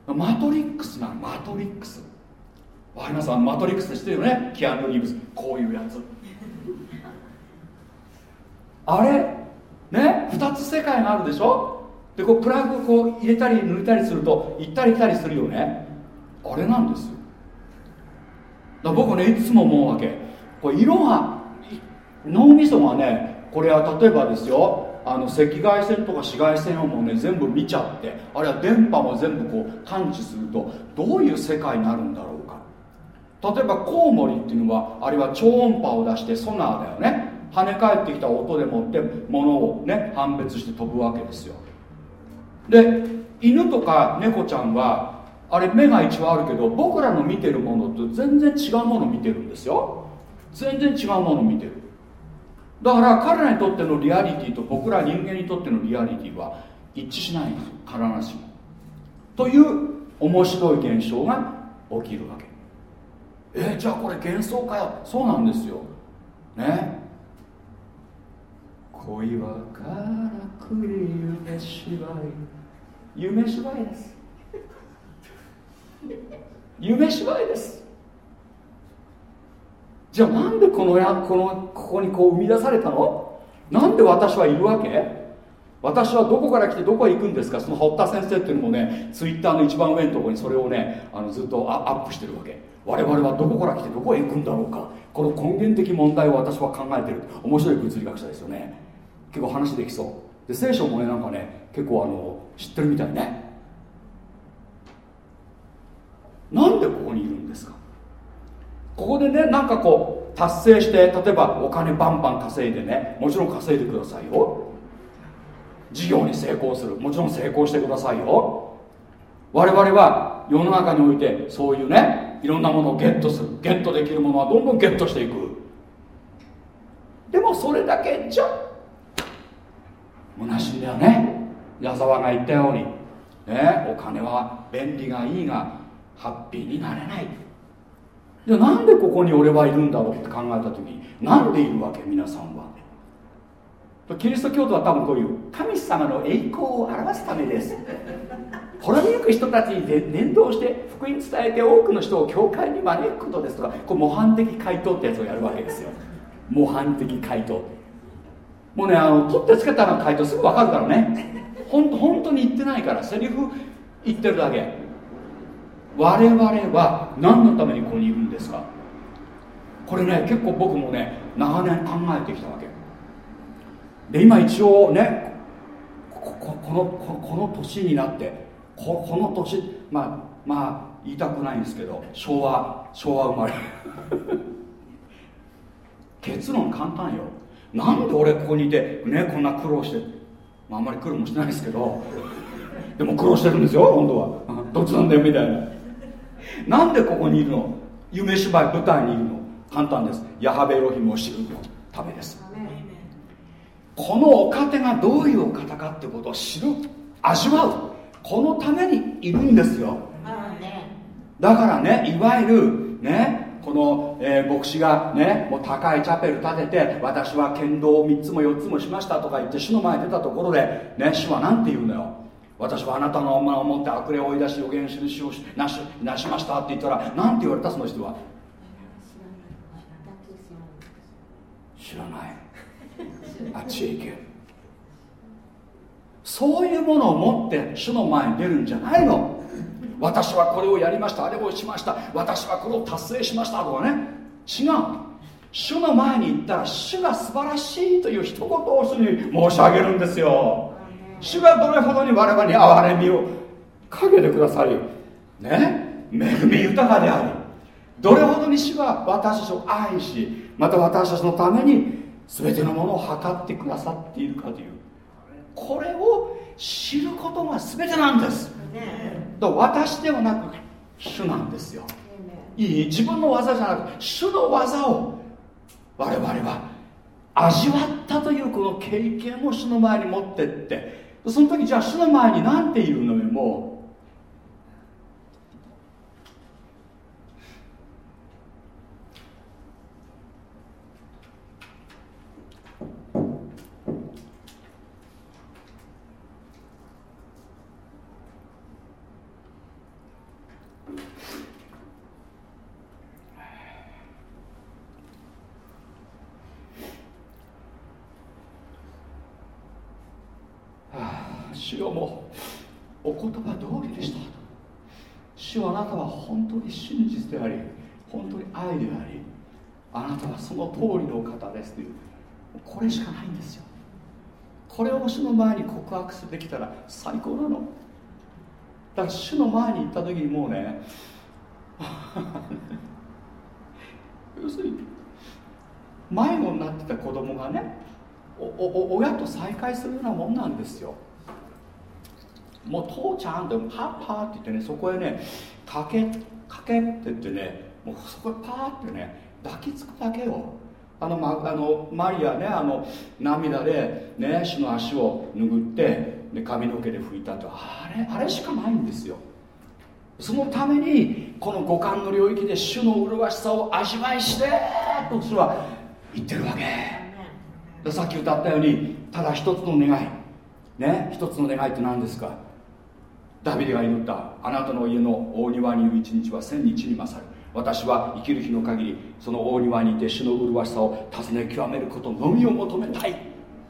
た。マトリックスなマトリックス。わかります？マトリックスってるよね？キアヌ・リーブス。こういうやつ。あれ？ね？2つ世界があるでしょ？でこうプラグこう入れたり抜いたりすると行ったり来たりするよね。あれなんですよ。だ僕ねいつも思うわけ。これ色が脳みそがねこれは例えばですよ。あの赤外線とか紫外線をもうね全部見ちゃってあるいは電波も全部こう感知するとどういう世界になるんだろうか。例えばコウモリっていうのはあるいは超音波を出してソナーだよね。跳ね返ってきた音でもって物をね判別して飛ぶわけですよ。で犬とか猫ちゃんはあれ目が一応あるけど僕らの見てるものと全然違うもの見てるんですよ。全然違うもの見てる。だから彼らにとってのリアリティと僕ら人間にとってのリアリティは一致しないんですよ。必ずしも。という面白い現象が起きるわけ。えー、じゃあこれ幻想かよ。そうなんですよ。ね。恋はからくり夢芝居。夢芝居です。夢芝居です。じゃあなんでこのやこのここにこう生み出されたの？なんで私はいるわけ？私はどこから来てどこへ行くんですか？その堀田先生っていうのもねツイッターの一番上のところにそれをねあのずっとアップしてるわけ。我々はどこから来てどこへ行くんだろうか。この根源的問題を私は考えてる。面白い物理学者ですよね。結構話できそう。で聖書もねなんかね結構あの知ってるみたいね。なんでここにいるんですか？ここでねなんかこう達成して例えばお金バンバン稼いでねもちろん稼いでくださいよ。事業に成功する。もちろん成功してくださいよ。我々は世の中においてそういうねいろんなものをゲットする。ゲットできるものはどんどんゲットしていく。でもそれだけじゃ虚しいんだよね。矢沢が言ったように。ねお金は便利がいいがハッピーになれない。じゃあなんでここに俺はいるんだろうって考えた時になんでいるわけ？皆さんは。キリスト教徒は多分こういう神様の栄光を表すためです。滅びゆく人たちに伝道して福音伝えて多くの人を教会に招くことですとかこう模範的回答ってやつをやるわけですよ。模範的回答。もうねあの取ってつけたの回答すぐ分かるからね。ほん本当に言ってないからセリフ言ってるだけ。我々は何のためにここにいるんですか。これね結構僕もね長年考えてきたわけ。で今一応ねこここのこの年になってここの年まあまあ言いたくないんですけど昭和昭和生まれ。結論簡単よ。なんで俺ここにいてねこんな苦労して、まあ、あんまり苦労もしてないですけどでも苦労してるんですよ本当は。どっちなんだよみたいな。なんでここにいるの？夢芝居舞台にいるの？簡単です。ヤハベエロヒムを知るためです。このお方がどういうお方かってことを知る味わうこのためにいるんですよ。だからねいわゆるねこの、えー、牧師がねもう高いチャペル建てて私は剣道を3つも4つもしましたとか言って主の前に出たところで、ね、主は何て言うのよ。私はあなたの女を持って悪霊を追い出し予言印をなしなしましたって言ったら何て言われたその人は？知らない。あっちへ行けそういうものを持って主の前に出るんじゃないの。私はこれをやりましたあれをしました。私はこれを達成しましたとかね。違う。主の前に行ったら主が素晴らしいという一言を主に申し上げるんですよ。主がどれほどに我々に憐れみをかけてくださりね。恵み豊かでありどれほどに主が私たちを愛しまた私たちのために全てのものを測ってくださっているかという。これを知ることが全てなんです。だ私ではなく主なんですよ。いい？自分の技じゃなく主の技を我々は味わったというこの経験を主の前に持ってって。その時じゃあ主の前に何て言うのよ？もう主よもお言葉通りでした。主はあなたは本当に真実であり本当に愛でありあなたはその通りの方ですというこれしかないんですよ。これを主の前に告白すできたら最高なの。だから主の前に行った時にもうね 要するに迷子になってた子供がねおお親と再会するようなもんなんですよ。もう父ちゃんってパッパーって言ってねそこへねかけかけって言ってねもうそこへパーってね抱きつくだけよ。あの,、ま、あのマリアねあの涙でね主の足を拭ってで髪の毛で拭いたと。あれあれしかないんですよ。そのためにこの五感の領域で主の麗しさを味わいしてと主は言ってるわけ。さっき歌ったようにただ一つの願い。ね一つの願いって何ですか？ダビデが祈ったあなたの家の大庭にいる一日は千日に勝る私は生きる日の限りその大庭にいて主の麗しさを尋ね極めることのみを求めたい。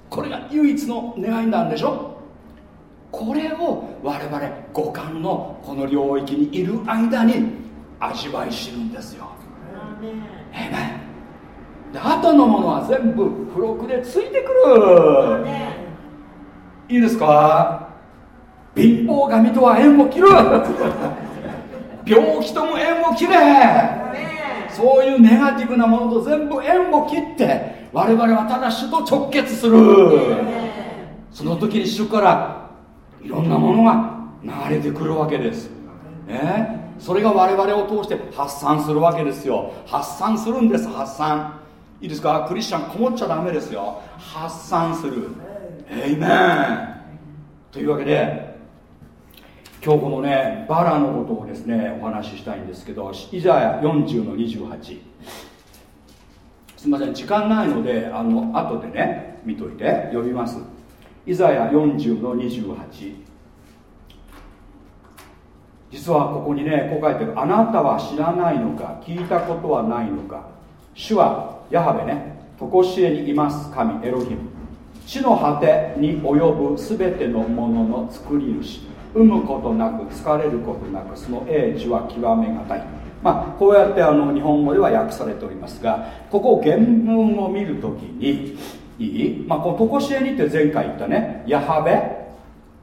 これが唯一の願いなんでしょ？これを我々五感のこの領域にいる間に味わい知るんですよ。えめで後のものは全部付録でついてくる。いいですか？貧乏神とは縁を切る。病気とも縁を切れ。そういうネガティブなものと全部縁を切って我々はただ主と直結する。その時に主からいろんなものが流れてくるわけです、ね、それが我々を通して発散するわけですよ。発散するんです発散。いいですか？クリスチャンこもっちゃダメですよ。発散する。エイメンというわけで今日このねバラのことをですねお話ししたいんですけどイザヤ40の28すみません時間ないのであの後でね見といて。読みます。イザヤ40の28実はここにねこう書いてる。あなたは知らないのか聞いたことはないのか。主はヤハベね。常しえにいます神エロヒム。地の果てに及ぶ全てのものの作り主。産むことなく疲れることなくその英知は極めがたい。まあこうやってあの日本語では訳されておりますがここ原文を見るときにいい？まあこの「とこしえに」って前回言ったね。ヤハベ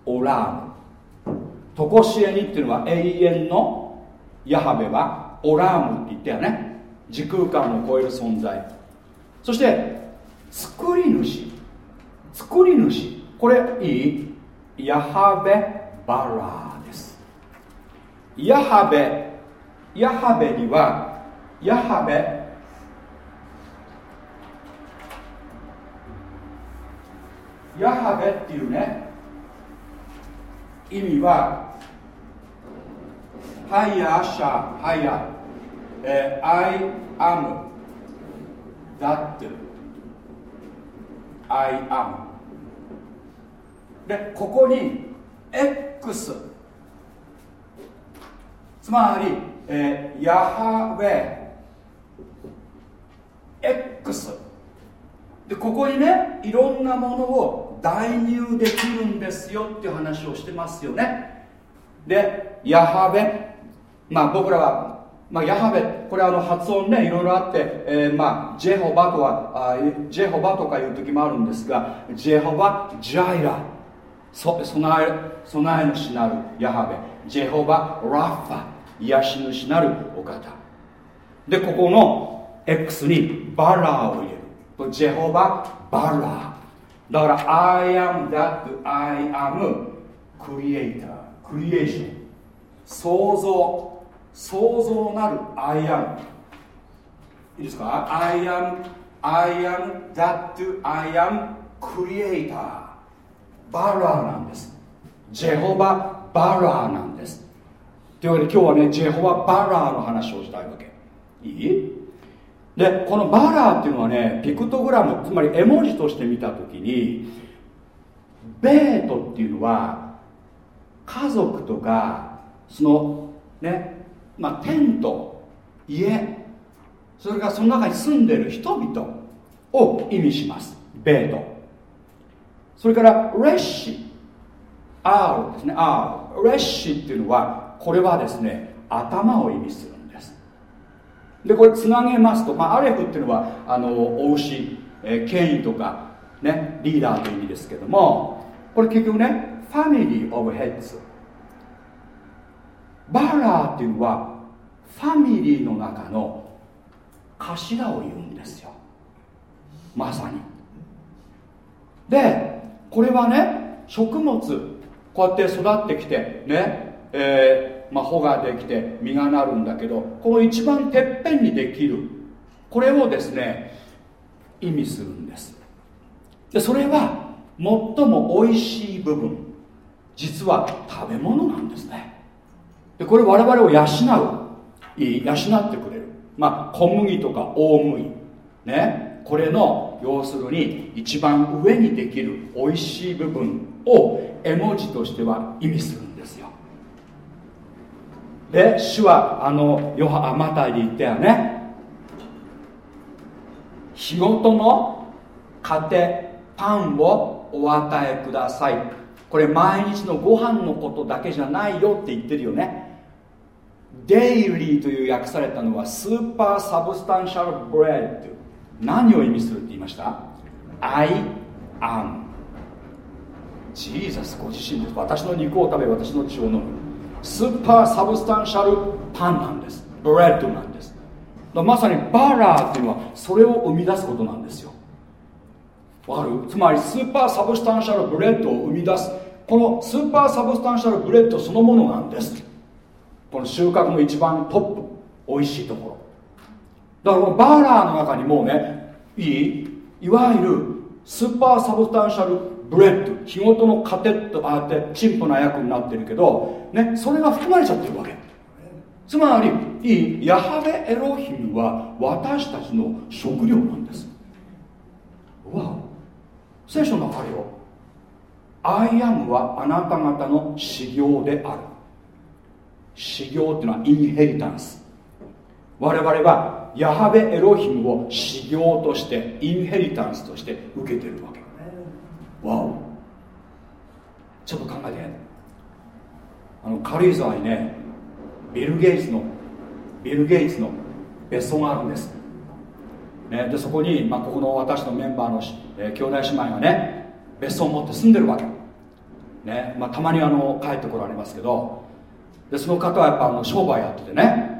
オラーム。とこしえにっていうのは永遠のヤハベはオラームって言ったよね。時空間を超える存在。そして作り主。作り主。これいい？ヤハベバラーです。ヤハベヤハベにはヤハベヤハベっていうね意味はハイヤーシャハイヤー、えー、I am that I am でここに X. つまり、えー、ヤハウェ X. でここにねいろんなものを代入できるんですよっていう話をしてますよね。でヤハベまあ僕らはまあ、ヤハベこれあの発音ねいろいろあって、えー、まあ、ジェホバとはあジェホバとかいう時もあるんですがジェホバジャイラ備え備え主なるヤハベジェホバラッファ癒し主なるお方。でここの X にバラーを入れる。ジェホババラ。ーだから I am that I am creator クリエーション創造創造なる I am いいですか？I am I am that I am creator バラーなんです。ジェホババラーなんです。というわけで今日はねジェホババラーの話をしたいわけ。いい？でこのバラーっていうのはねピクトグラムつまり絵文字として見た時にベートっていうのは家族とかそのねまあ、テント家それからその中に住んでる人々を意味します。ベート。それからレッシ R ですね。R レッシっていうのはこれはですね頭を意味するんです。でこれつなげますと、まあ、アレフっていうのはあのお牛、えー、権威とかねリーダーという意味ですけどもこれ結局ねファミリー・オブ・ヘッズバラーっていうのはファミリーの中の頭を言うんですよ。まさに。でこれはね食物こうやって育ってきてねえー、まあ、穂ができて実がなるんだけどこの一番てっぺんにできるこれをですね意味するんです。でそれは最も美味しい部分実は食べ物なんですね。でこれ我々を養う養ってくれる。まあ小麦とか大麦ねこれの要するに一番上にできる美味しい部分を絵文字としては意味するんですよ。で主はあのヨハアマタイで言ったよね。日ごとの糧パンをお与えください。これ毎日のご飯のことだけじゃないよって言ってるよね。 daily という訳されたのはスーパーサブスタンシャルブレッド。何を意味するって言いました？I am. ジーザスご自身です。私の肉を食べ私の血を飲む。 supersubstantial パンなんです。 bread なんです。まさにバラーっていうのはそれを生み出すことなんですよ。わかる？つまりスーパーサブスタンシャルブレッドを生み出す。このスーパーサブスタンシャルブレッドそのものなんです。この収穫の一番トップ。美味しいところ。だからバーラーの中にもうねいいいわゆるスーパーサブスタンシャルブレッド日ごとの糧とあって陳腐な訳になってるけど、ね、それが含まれちゃってるわけ。つまりいいヤハベエロヒムは私たちの食料なんです。わ聖書の中あるよ。アイアムはあなた方の修行である。修行っていうのはインヘリタンス。我々はヤハベエロヒムを修行としてインヘリタンスとして受けてるわけわお。ちょっと考えて。あの軽井沢にねビル・ゲイツのビル・ゲイツの別荘があるんです、ね、でそこに、まあ、ここの私のメンバーの、えー、兄弟姉妹がね別荘を持って住んでるわけ、ねまあ、たまにあの帰ってこられますけど。でその方はやっぱあの商売やっててね。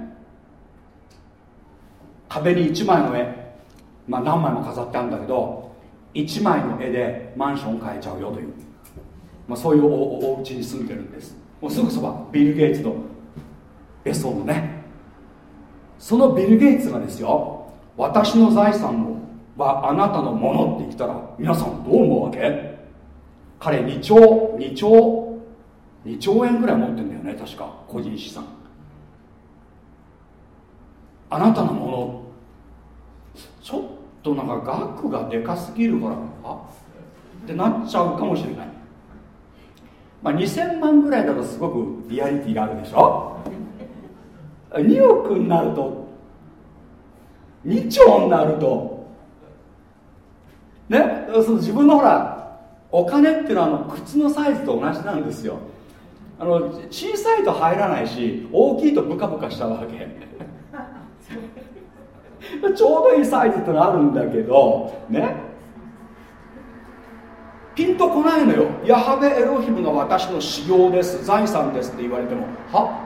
壁に1枚の絵、まあ、何枚も飾ってあるんだけど1枚の絵でマンション買えちゃうよという、まあ、そういうおお家に住んでるんです。もうすぐそばビル・ゲイツの別荘のね。そのビル・ゲイツがですよ私の財産はあなたのものって言ったら皆さんどう思うわけ？彼2兆2兆2兆円ぐらい持ってんだよね確か個人資産。あなたのものちょっとなんか額がでかすぎるからあってなっちゃうかもしれない。まあ2000万ぐらいだとすごくリアリティがあるでしょ？2億になると2兆になるとねその自分のほらお金っていうのはあの靴のサイズと同じなんですよ。あの小さいと入らないし大きいとブカブカしたわけ。ちょうどいいサイズってのあるんだけどね。ピンとこないのよ。ヤハベエロヒムが私の修行です。財産ですって言われても。は？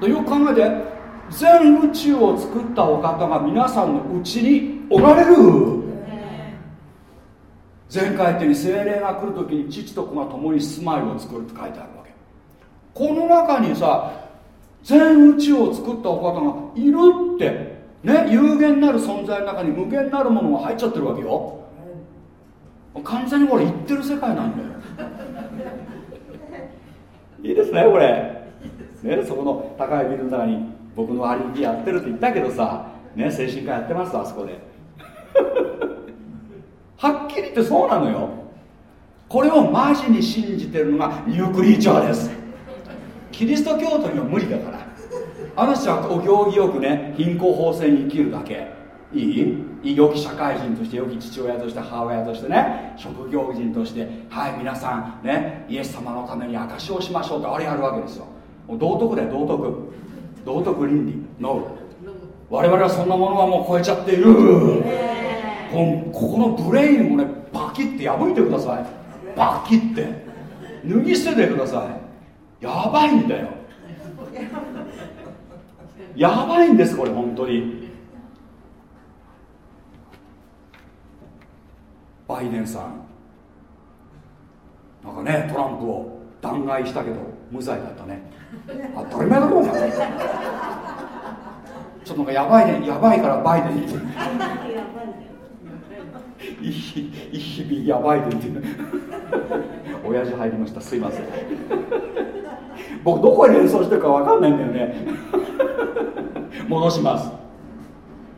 よく考えて。全宇宙を作ったお方が皆さんのうちにおられる。前回言ったように精霊が来る時に父と子が共に住まいを作るって書いてあるわけ。この中にさ全宇宙を作ったお方がいるって。ね有限なる存在の中に無限なるものが入っちゃってるわけよ。完全にこれ言ってる世界なんだよ。いいですねこれ。ねそこの高いビルの中に僕の割引やってるって言ったけどさね精神科やってますあそこで。はっきり言ってそうなのよ。これをマジに信じてるのがニュークリーチャーです。キリスト教徒には無理だから。あの人はお行儀よくね貧困法制に生きるだけ。いい？良き社会人として良き父親として母親としてね職業人としてはい皆さんねイエス様のために証しをしましょうとあれやるわけですよ。道徳だよ道徳。道徳倫理。ノー我々はそんなものはもう超えちゃっている。ここのブレインをねバキって破いてください。バキって。脱ぎ捨ててください。やばいんだよやばいんですこれ本当に。バイデンさん。なんかねトランプを弾劾したけど無罪だったね。当たり前だろうがちょっとなんかやばいねやばいからバイデンって一日やばいでって。親父入りました。すいません僕どこに連想してるか分かんないんだよね。戻します。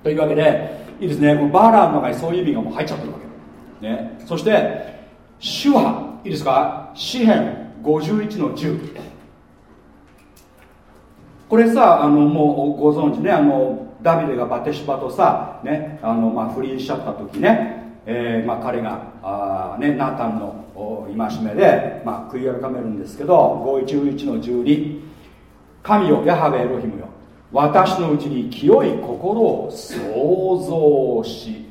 というわけでいいですね。このバーラーの中にそういう意味がもう入っちゃってるわけ、ね、そして主はいいですか？詩編51の10これさあのもうご存知ね。あのダビデがバテシバとさ、ね。あのまあ、不倫しちゃった時ね。えーまあ、彼があ、ね、ナタンの戒めで、まあ、悔い改めるんですけど511の12神よヤハベエロヒムよ。私のうちに清い心を創造し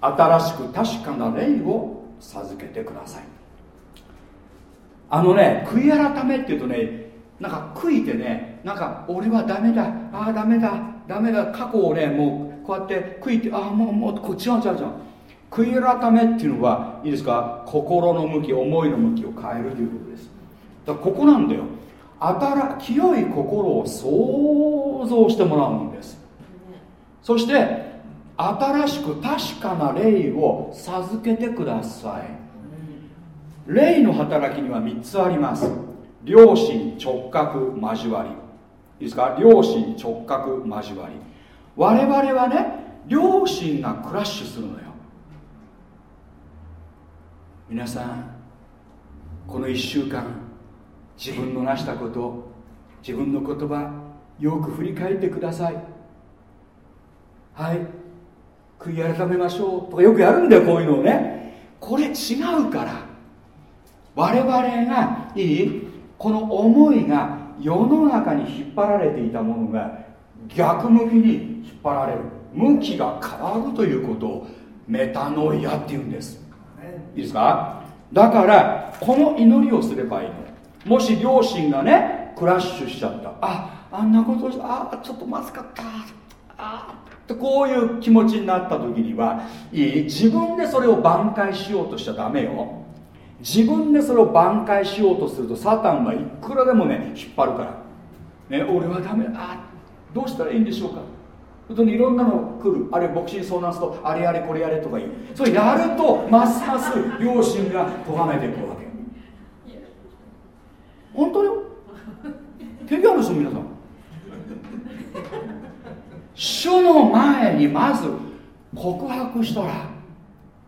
新しく確かな霊を授けてください。あのね悔い改めっていうとねなんか悔いてねなんか俺はダメだああダメだダメだ過去をねもうこうやって悔いてああもうもうこう違う違う違う悔い改めっていうのはいいですか？心の向き思いの向きを変えるということです。だからここなんだよ。新清い心を創造してもらうんです。そして新しく確かな霊を授けてください。霊の働きには3つあります。良心直角交わり。いいですか？良心直角交わり。我々はね良心がクラッシュするのよ。皆さんこの1週間自分の成したこと自分の言葉よく振り返ってください。はい。悔い改めましょうとかよくやるんだよこういうのをね。これ違うから。我々がいいこの思いが世の中に引っ張られていたものが逆向きに引っ張られる。向きが変わるということをメタノイアっていうんです。いいですか？だからこの祈りをすればいいの。もし両親がねクラッシュしちゃった。ああんなことしたあちょっとまずかった。あってこういう気持ちになった時にはいい？自分でそれを挽回しようとしちゃダメよ。自分でそれを挽回しようとするとサタンはいくらでもね引っ張るから。ね俺はダメ。だどうしたらいいんでしょうか？本当にいろんなの来る。あるいは牧師に相談するとあれやれこれやれとか言う。それやるとますます両親が咎めていくわけ。本当よ。経験あるでしょ皆さん。主の前にまず告白したら。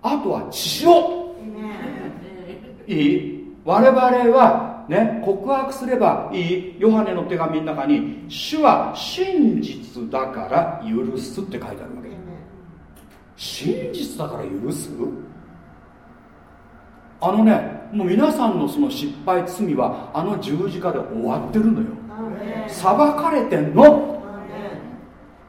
あとは血をいい？我々はね告白すればいい。ヨハネの手紙の中に主は真実だから許すって書いてあるわけ。真実だから許す？あのねもう皆さんのその失敗罪はあの十字架で終わってるのよ。裁かれてんの。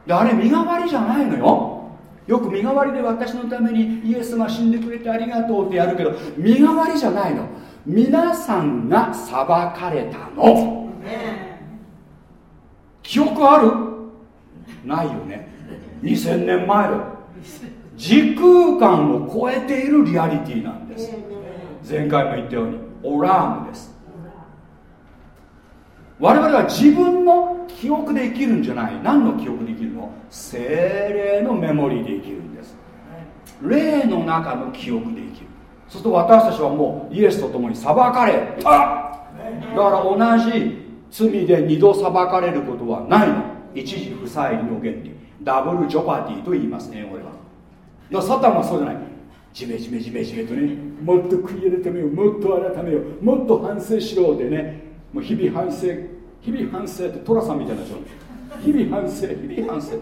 であれ身代わりじゃないのよ。よく身代わりで私のためにイエスが死んでくれてありがとうってやるけど身代わりじゃないの皆さんが裁かれたの。記憶ある？ないよね。2000年前だ時空間を超えているリアリティなんです。前回も言ったようにオラームです。我々は自分の記憶で生きるんじゃない。何の記憶で生きるの？精霊のメモリーで生きるんです。霊の中の記憶で生きる。そうすると私たちはもうイエスと共に裁かれただから同じ罪で二度裁かれることはないの。一時不再利の原理。ダブルジョパティと言いますね俺は。だサタンはそうじゃない。ジメジメジメジメとねもっと悔い改めよう。もっと改めよう。もっと反省しろでね。もう日々反省日々反省って寅さんみたいなでしょ日々反省日々反省。違う。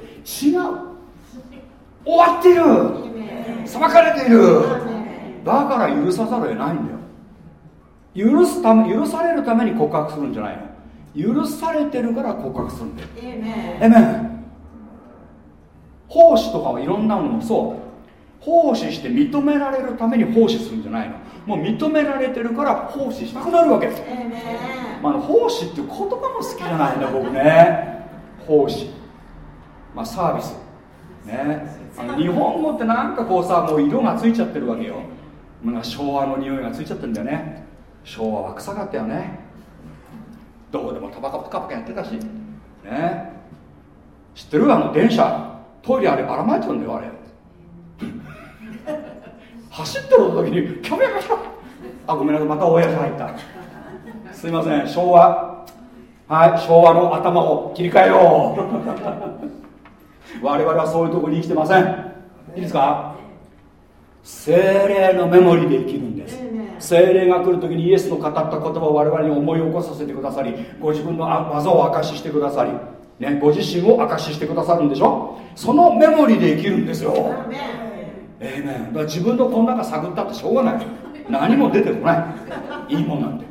終わってる。裁かれている。だから許さざるを得ないんだよ。許すため許されるために告白するんじゃないの。許されてるから告白するんだよ。えめん奉仕とかはいろんなものもそう。奉仕して認められるために奉仕するんじゃないの。もう認められてるから奉仕したくなるわけ。ですまあ、奉仕っていう言葉も好きじゃないんだ僕ね。奉仕。まあサービス。ね。あの日本語ってなんかこうさもう色がついちゃってるわけよなんか昭和の匂いがついちゃってんだよね昭和は臭かったよねどこでもタバコパカパカやってたしね知ってるあの電車トイレあればらまいてるんだよあれ走ってる時にキャベキャキャあごめんなさいまた親父入ったすいません昭和はい昭和の頭を切り替えよう我々はそういうところに生きてませんいいですか精霊のメモリーで生きるんです。精霊が来る時にイエスの語った言葉を我々に思い起こさせてくださりご自分の技を証ししてくださり、ね、ご自身を証ししてくださるんでしょ？そのメモリーで生きるんですよ。ええねだから自分のこの中探ったってしょうがない。何も出てこない。いいもんなんて。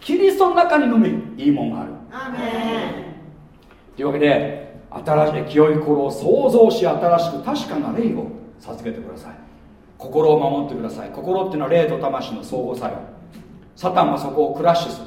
キリストの中にのみいいもんがある。というわけで新しい清い心を創造し新しく確かな霊を授けてください。心を守ってください。心っていうのは霊と魂の相互作用。サタンはそこをクラッシュする。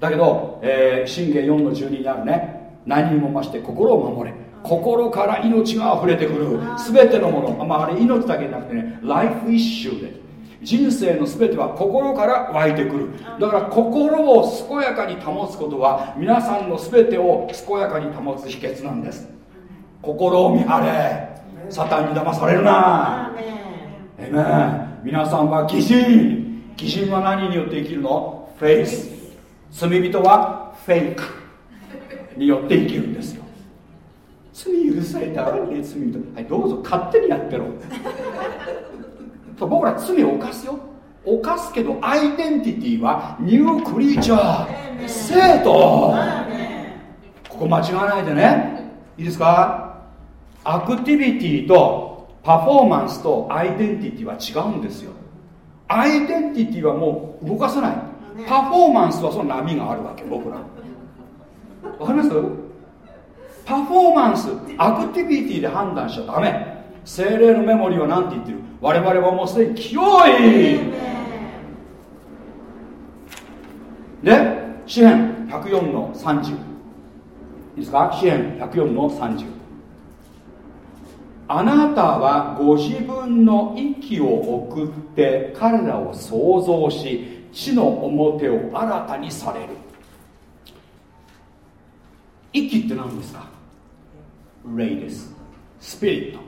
だけど、えー、信玄4の12にあるね。何にも増して心を守れ。心から命が溢れてくる。全てのもの、まあ、あれ命だけじゃなくてねライフイッシュで人生の全ては心から湧いてくる。だから心を健やかに保つことは皆さんの全てを健やかに保つ秘訣なんです。心を見張れ。サタンに騙されるな。えめ皆さんは偽人偽人は何によって生きるの？フェイス罪人はフェイク。によって生きるんですよ。罪許されたらね罪人。はいどうぞ勝手にやってろ僕ら罪を犯すよ。犯すけどアイデンティティはニュークリーチャー生徒。ここ間違わないでね。いいですか？アクティビティとパフォーマンスとアイデンティティは違うんですよ。アイデンティティはもう動かさない。パフォーマンスはその波があるわけ僕ら。わかります？パフォーマンスアクティビティで判断しちゃダメ精霊のメモリーは何て言ってる？我々はもうすでに清い。で詩篇104の30いいですか？詩篇104の30あなたはご自分の息を送って彼らを創造し地の表を新たにされる。息って何ですか？霊です。スピリット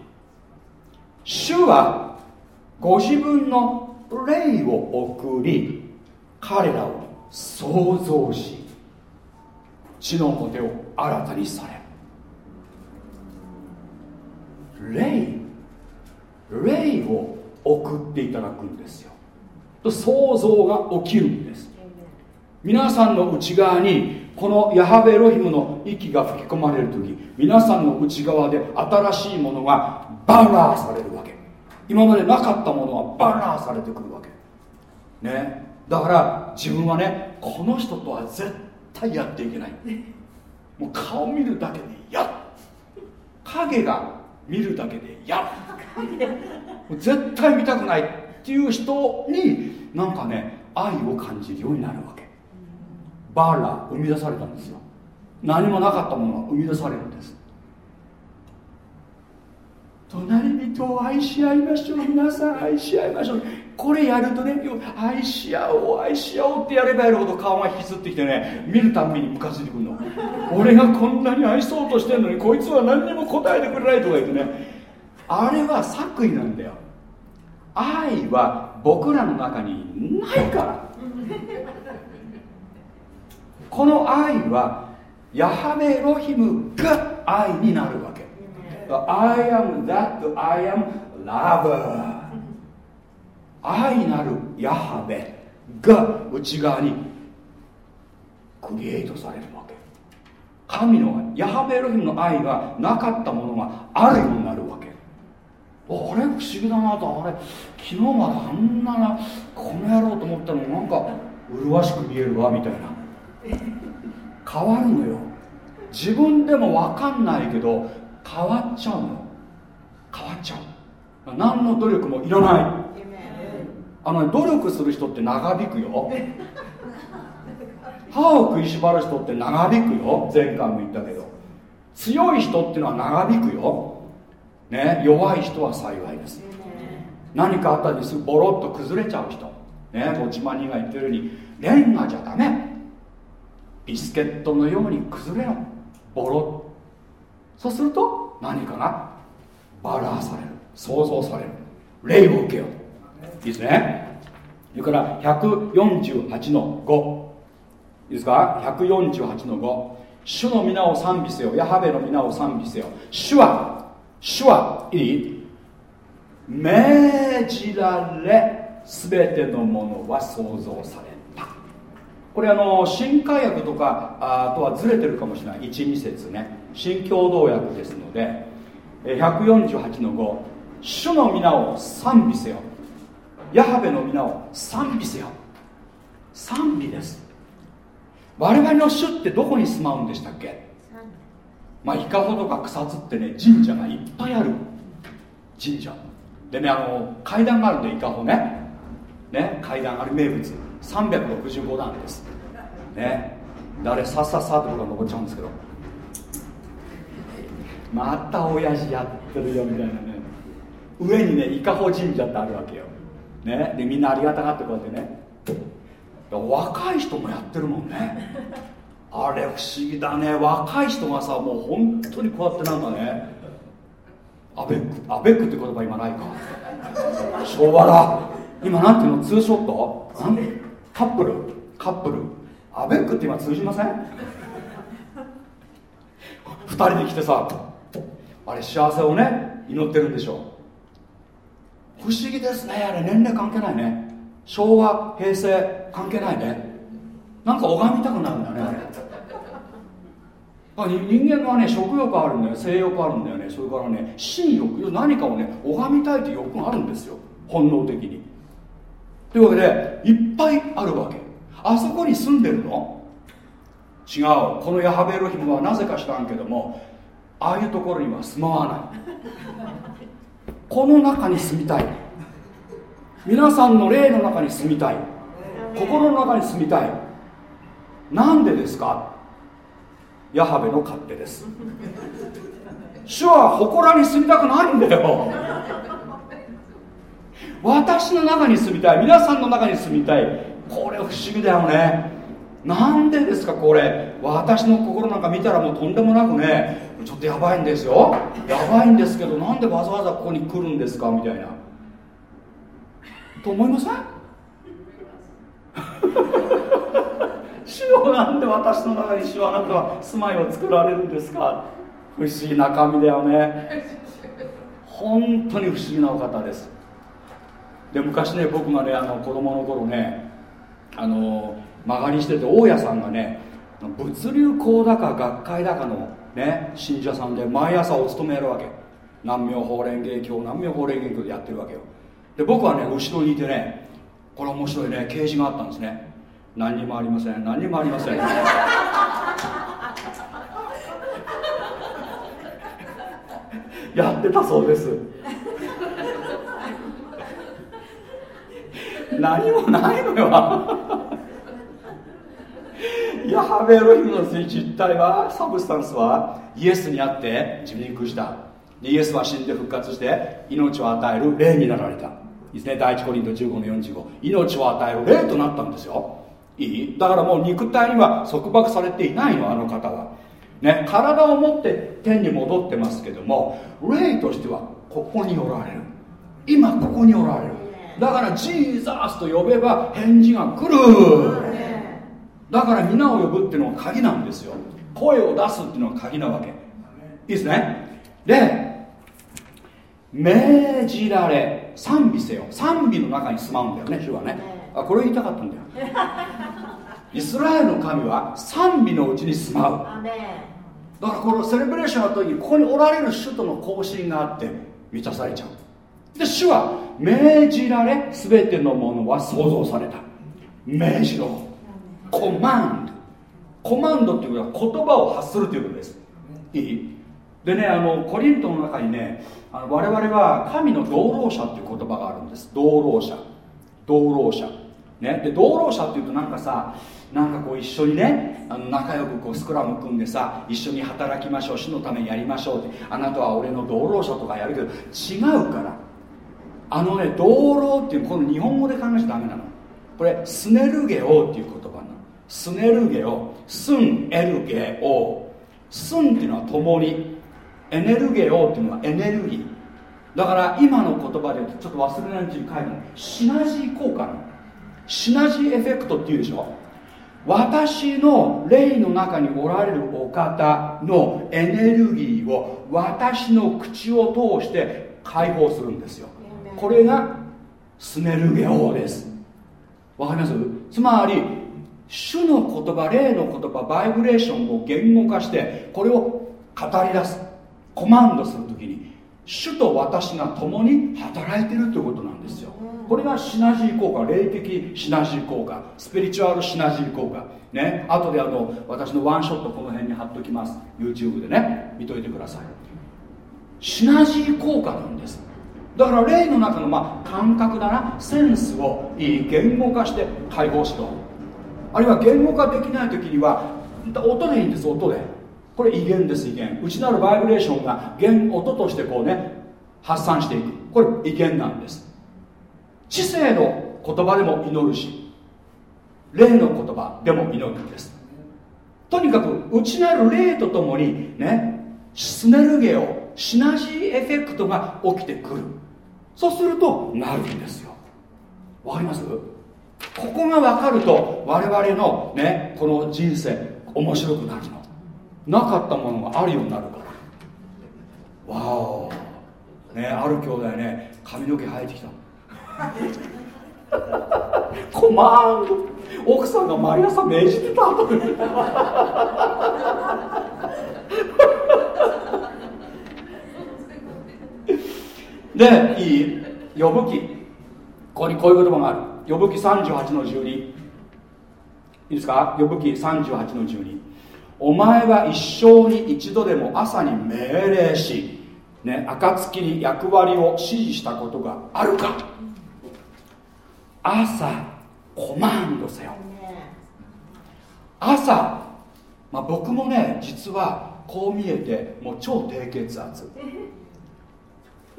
主はご自分の霊を送り彼らを創造し地の表を新たにされる。霊霊を送っていただくんですよ。と創造が起きるんです。皆さんの内側にこのヤハベロヒムの息が吹き込まれる時皆さんの内側で新しいものがバラーされるわけ。今までなかったものはバラーされてくるわけ。ね。だから自分はねこの人とは絶対やっていけない。もう顔見るだけで嫌影が見るだけで嫌絶対見たくない。っていう人になんかね愛を感じるようになるわけ。バーラ生み出されたんですよ。何もなかったものが生み出されるんです。隣人を愛し合いましょう。皆さん愛し合いましょう。これやるとね愛し合おう愛し合おうってやればやるほど顔が引きずってきてね見るたんびにムカついてくるの。俺がこんなに愛そうとしてんのにこいつは何にも答えてくれないとか言ってね。あれは作為なんだよ。愛は僕らの中にないから。この愛はヤハベロヒムが愛になるわけ。I am that I am love 愛なるヤハベが内側にクリエイトされるわけ。神のヤハベエロヒムの愛がなかったものがあるようになるわけ。あれ？不思議だなと。あれ？昨日まであんななこの野郎と思ったのなんか麗しく見えるわみたいな。変わるのよ。自分でも分かんないけど変わっちゃうの変わっちゃう。何の努力もいらない。あの、努力する人って長引くよ。歯を食いしばる人って長引くよ。前回も言ったけど。強い人ってのは長引くよ。ね、弱い人は幸いです。何かあったりすぐボロッと崩れちゃう人。ねぼちまにが言ってるようにレンガじゃダメ。ビスケットのように崩れろ。ボロッそうすると何かがバラされる。想像される。霊を受けよう。いいですね。それから148の5いいですか？148の5主の皆を賛美せよ。ヤハベの皆を賛美せよ。主は主はいい。命じられ全てのものは創造された。これあの新海訳とかあとはずれてるかもしれない。12節ね。新共同訳ですので148の5主の皆を賛美せよ。ヤハベの皆を賛美せよ。賛美です。我々の主ってどこに住まうんでしたっけ？まあ伊香保とか草津ってね神社がいっぱいある。神社。でねあの階段があるんで伊香保ね。ね階段あれ名物。365段です。ね。であれさっさっさって僕は登っちゃうんですけどまた親父やってるよみたいなね。上にね伊香保神社ってあるわけよ。ね。でみんなありがたがってこうやってね。若い人もやってるもんね。あれ不思議だね。若い人がさもう本当にこうやってなんかねアベックアベックって言葉今ないか。昭和だ。今なんていうの？ツーショット？カップル？カップル。アベックって今通じません？2人で来てさあれ幸せをね祈ってるんでしょ不思議ですね。あれ年齢関係ないね。昭和平成関係ないね。なんか拝みたくなるんだねあれ。人間はね食欲あるんだよ。性欲あるんだよね。それからね心欲。何かをね拝みたいという欲があるんですよ。本能的に。というわけでいっぱいあるわけ。あそこに住んでるの？違う。このヤハベエロヒムはなぜか知らんけどもああいうところには住まわない。この中に住みたい。皆さんの霊の中に住みたい。心の中に住みたい。なんでですか？ヤハベの勝手です。主は祠に住みたくないんだよ。私の中に住みたい。皆さんの中に住みたい。これ不思議だよね。なんでですかこれ？私の心なんか見たらもうとんでもなくねちょっとやばいんですよ。やばいんですけどなんでわざわざここに来るんですかみたいな。と思いません？主よなんで私の中に主はあなたは住まいを作られるんですか？不思議な神だよね。本当に不思議なお方です。で昔ね僕がねあの子供の頃ねあの間借りしてて大家さんがね物流工だか学会だかの、ね、信者さんで毎朝お勤めやるわけ。南明法蓮芸協南明法蓮芸協でやってるわけよ。で僕はね後ろにいてねこれ面白いね掲示があったんですね。何にもありません何にもありません。やってたそうです。何もないのよ。ヤハベエロヒムの実態はサブスタンスはイエスにあって自分に屈した。イエスは死んで復活して命を与える霊になられた。ですね。第一コリント15の45命を与える霊となったんですよ。いい。だからもう肉体には束縛されていないのあの方は。ね体を持って天に戻ってますけども霊としてはここにおられる。今ここにおられる。だからジーザースと呼べば返事が来る。だから皆を呼ぶっていうのが鍵なんですよ。声を出すっていうのが鍵なわけ。いいですね？で命じられ賛美せよ。賛美の中に住まうんだよね主はね。あこれ言いたかったんだよ。イスラエルの神は賛美のうちに住まう。だからこのセレブレーションの時にここにおられる主との交信があって満たされちゃう。で主は命じられ全てのものは創造された。命じろコマンドコマンドっていうことは言葉を発するということです。いい？でねあのコリントの中にねあの我々は神の道路者っていう言葉があるんです。道路者。道路者。ね？で道路者っていうとなんかさなんかこう一緒にねあの仲良くこうスクラム組んでさ一緒に働きましょう死のためにやりましょうってあなたは俺の道路者とかやるけど違うから。あのね道路っていうこの日本語で考えちゃダメなの。これスネルゲオっていう言葉スネルゲオスンエルゲオスンっていうのは共にエネルゲオっていうのはエネルギー。だから今の言葉でちょっと忘れないうちに書いてあるシナジー効果のシナジーエフェクトっていうでしょ？私の霊の中におられるお方のエネルギーを私の口を通して解放するんですよ。これがスネルゲオです。わかります？つまり主の言葉霊の言葉バイブレーションを言語化してこれを語り出すコマンドするときに主と私が共に働いてるということなんですよ。これがシナジー効果霊的シナジー効果スピリチュアルシナジー効果。ね後であの私のワンショットこの辺に貼っときます。YouTube でね見といてください。シナジー効果なんです。だから霊の中のまあ感覚だなセンスをいい言語化して解放しろ。あるいは言語化できない時には音でいいんです音で。これ威厳です威厳。内なるバイブレーションが弦音としてこうね発散していく。これ威厳なんです。知性の言葉でも祈るし霊の言葉でも祈るんです。とにかく内なる霊とともにねスネルゲオシナジーエフェクトが起きてくる。そうするとなるんですよ。わかります？ここが分かると我々のねこの人生面白くなるの。なかったものがあるようになるから。わお。ねある兄弟ね髪の毛生えてきた。コマンド奥さんが毎朝命じてた。とでいい？呼ぶ記ここにこういう言葉がある。呼ぶ記38の12いいですか？呼ぶ記38の12お前は一生に一度でも朝に命令し、ね、暁に役割を指示したことがあるか。朝コマンドせよ。朝、まあ、僕もね実はこう見えてもう超低血圧。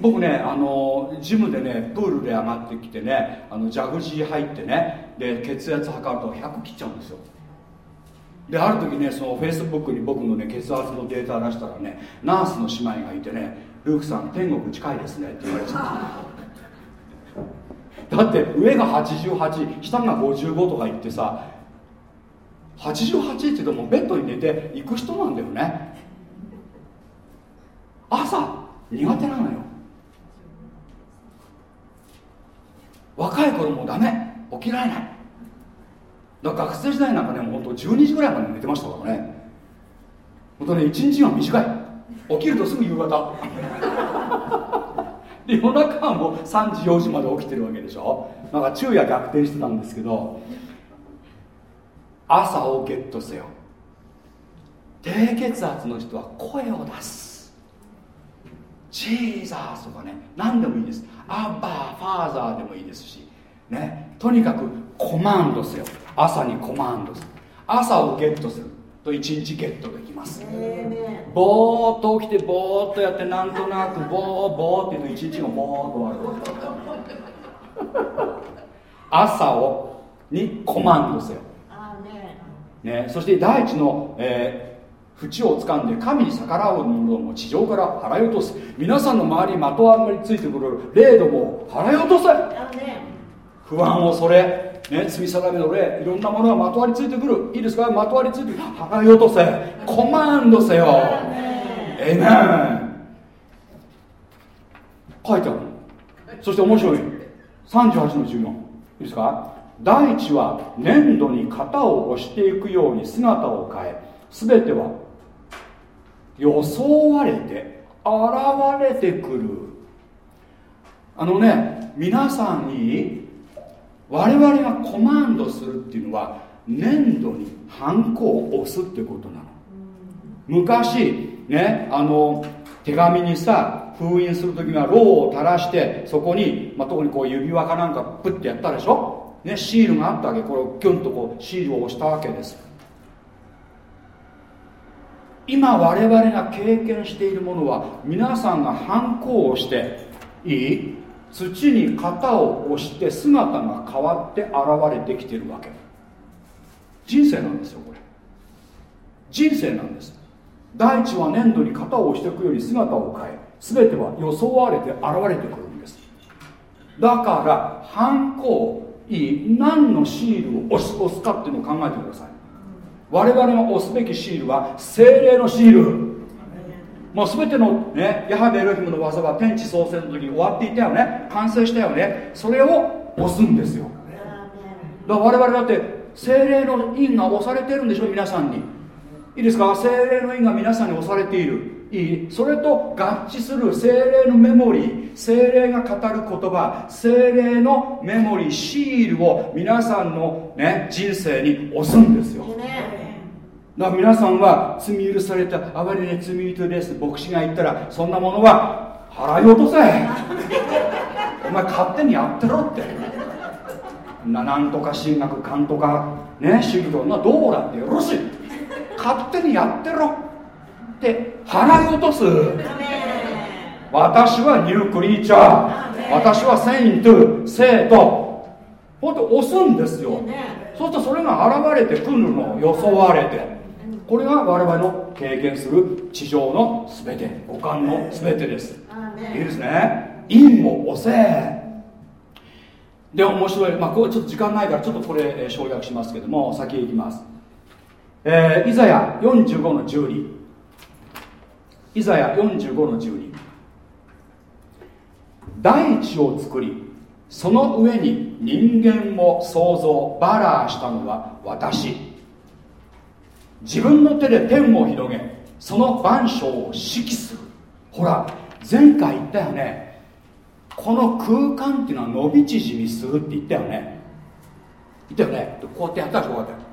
僕ねあのジムでねプールで上がってきてねあのジャグジー入ってねで血圧測ると100切っちゃうんですよ。である時ねそのフェイスブックに僕のね血圧のデータ出したらねナースの姉妹がいてね「ルークさん天国近いですね」って言われちゃった。だって上が88下が55とか言ってさ88って言うともうベッドに寝て行く人なんだよね。朝苦手なのよ。若い頃もダメ。起きられない。だから学生時代なんかねもう本当12時ぐらいまで寝てましたからね。本当ね1日が短い。起きるとすぐ夕方。で夜中はもう3時4時まで起きてるわけでしょ。なんか昼夜逆転してたんですけど朝をゲットせよ。低血圧の人は声を出す。ジーザースとかね何でもいいです。アッバーファーザーでもいいですしねとにかくコマンドせよ。朝にコマンドする。朝をゲットすると一日ゲットできます。ぼーっと起きてぼーっとやってなんとなくぼーぼーって言うと一日がぼーっと終わる。朝をにコマンドせよ、ね、そして第一の、えー縁を掴んで神に逆らう者も地上から払い落とす皆さんの周りにまとわりついてくる霊どもを払い落とせ。不安をそれ、ね、罪定めの霊いろんなものがまとわりついてくる。いいですか？まとわりついてくる払い落とせ。コマンドせよ。エイメン書いてある。そして面白い。38の14いいですか？大地は粘土に型を押していくように姿を変え全ては装われて現れてくる。あのね皆さんに我々がコマンドするっていうのは粘土にハンコを押すってことなの。昔ねあの手紙にさ封印する時はろうを垂らしてそこに、まあ、特にこう指輪かなんかプッてやったでしょ、ね、シールがあったわけ。これをキュンとこうシールを押したわけです今我々が経験しているものは皆さんが反抗をしていい？土に型を押して姿が変わって現れてきてるわけ。人生なんですよこれ。人生なんです。大地は粘土に型を押していくように姿を変え全ては装われて現れてくるんです。だから反抗いい？何のシールを押す押すかっていうのを考えてください。我々が押すべきシールは精霊のシール。もう全ての、ね、ヤハベエロヒムの技は天地創生の時に終わっていたよね。完成したよね。それを押すんですよ。だから我々だって精霊の印が押されてるんでしょ？皆さんに。いいですか？精霊の印が皆さんに押されているそれと合致する精霊のメモリー。精霊が語る言葉。精霊のメモリーシールを皆さんの、ね、人生に押すんですよ、だから皆さんは罪許された哀れね罪人です。牧師が言ったらそんなものは払い落とせ。お前勝手にやってろって。ななんとか神学勘とかね主義となどうだってよろしい。勝手にやってろって払い落とす。私はニュークリーチャー。私はセイント生徒。ほんと押すんですよ。そうするとそれが現れてくるの装われてこれが我々の経験する地上の全て五感の全てです。いいですね。陰を押せ。で面白い、まあ、これちょっと時間ないからちょっとこれ、えー、省略しますけども先へ行きます、えー、イザヤ45の12イザヤ45の12大地を作りその上に人間を創造バラーしたのは私。自分の手で天を広げその万象を指揮する。ほら前回言ったよね。この空間っていうのは伸び縮みするって言ったよね。言ったよね。こうやってやったでしょこうやって。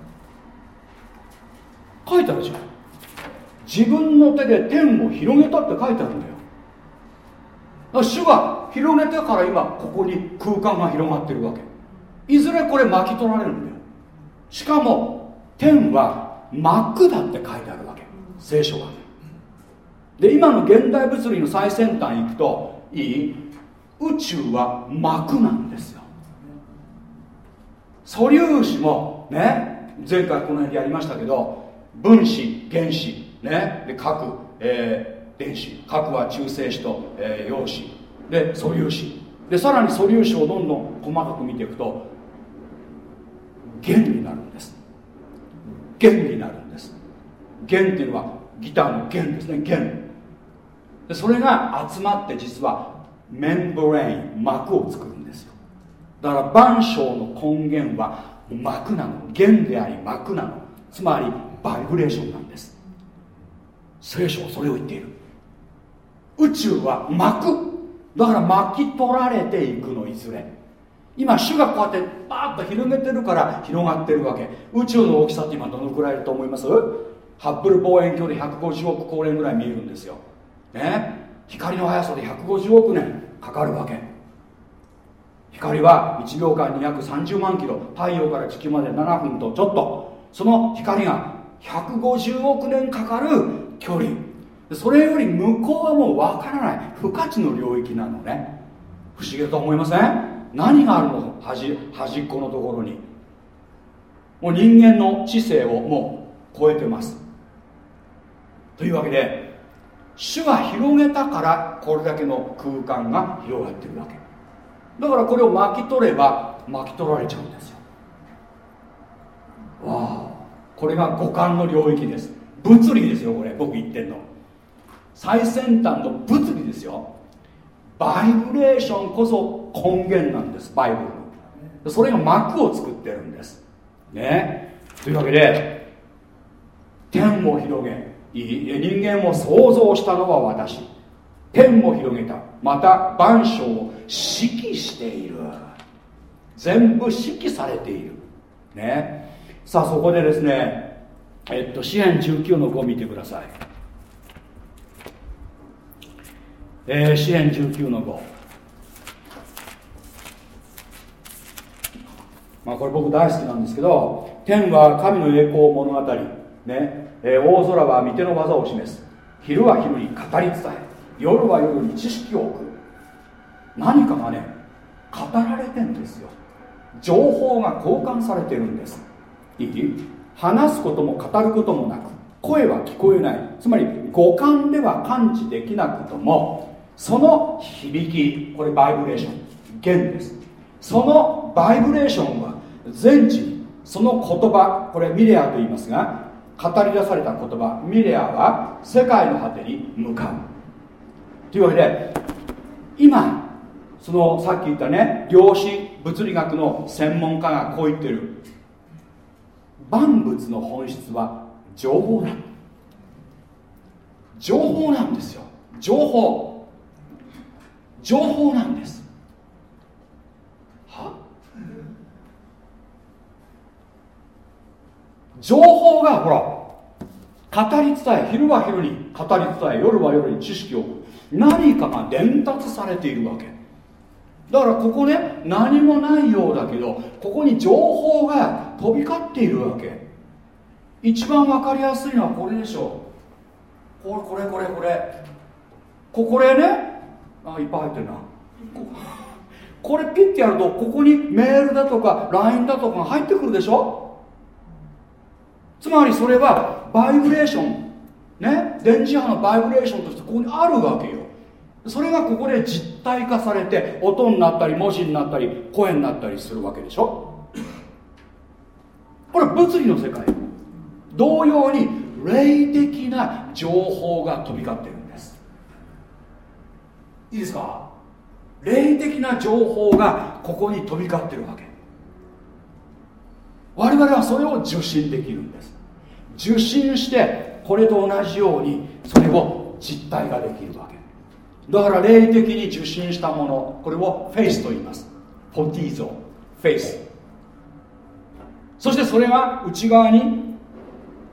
書いてあるじゃん自分の手で天を広げたって書いてあるんだよ。主が広げてから今ここに空間が広がってるわけ。いずれこれ巻き取られるんだよ。しかも天は膜だって書いてあるわけ。聖書は。で今の現代物理の最先端行くといい宇宙は膜なんですよ。素粒子もね前回この辺でやりましたけど分子原子ね。で核、えー、電子。核は中性子と、えー、陽子。で素粒子。でさらに素粒子をどんどん細かく見ていくと弦になるんです。弦になるんです。弦っていうのはギターの弦ですね。弦。でそれが集まって実はメンブレイン膜を作るんですよ。だから万象の根源は膜なの。弦であり膜なの。つまりバイブレーションなんです聖書はそれを言っている。宇宙は膜だから巻き取られていくのいずれ。今主がこうやってパーッと広げてるから広がってるわけ。宇宙の大きさって今どのくらいいると思います？ハッブル望遠鏡で150億光年ぐらい見えるんですよ。ね？光の速さで150億年かかるわけ。光は1秒間に約30万キロ。太陽から地球まで7分とちょっと。その光が150億年かかる距離。それより向こうはもうわからない。不価値の領域なのね。不思議だと思いません？何があるの？端端っこのところに。もう人間の知性をもう超えてます。というわけで主が広げたからこれだけの空間が広がってるわけ。だからこれを巻き取れば巻き取られちゃうんですよ。わあこれが五感の領域です。物理ですよこれ僕言ってんの。最先端の物理ですよ。バイブレーションこそ根源なんですバイブルの。それが膜を作ってるんです。ね。というわけで天を広げ人間を創造したのは私。天を広げた。また万象を指揮している。全部指揮されている。ね。さあそこでですねえっと支援19の5見てください。えー、支援19の5まあこれ僕大好きなんですけど天は神の栄光物語ね、えー、大空は御手の技を示す。昼は昼に語り伝え夜は夜に知識を送る。何かがね語られてんですよ。情報が交換されてるんです。いい？話すことも語ることもなく声は聞こえない。つまり五感では感知できなくともその響きこれバイブレーション弦です。そのバイブレーションは全地にその言葉これミレアと言いますが語り出された言葉ミレアは世界の果てに向かう。というわけで今そのさっき言ったね量子物理学の専門家がこう言ってる。万物の本質は情報だ。情報なんですよ。情報。情報なんです。は？情報がほら語り伝え昼は昼に語り伝え夜は夜に知識を何かが伝達されているわけ。だからここね何もないようだけどここに情報が飛び交っているわけ。一番分かりやすいのはこれでしょ。これこれこれこれ。ここれね。あいっぱい入ってるな。これピッてやるとここにメールだとか LINE だとかが入ってくるでしょ。つまりそれはバイブレーション。ね。電磁波のバイブレーションとしてここにあるわけよ。それがここで実体化されて音になったり文字になったり声になったりするわけでしょ？これ物理の世界。同様に霊的な情報が飛び交ってるんです。いいですか？霊的な情報がここに飛び交ってるわけ。我々はそれを受信できるんです。受信してこれと同じようにそれを実体ができる。だから霊的に受信したものこれをフェイスと言います。フォティーゾフェイス。そしてそれが内側に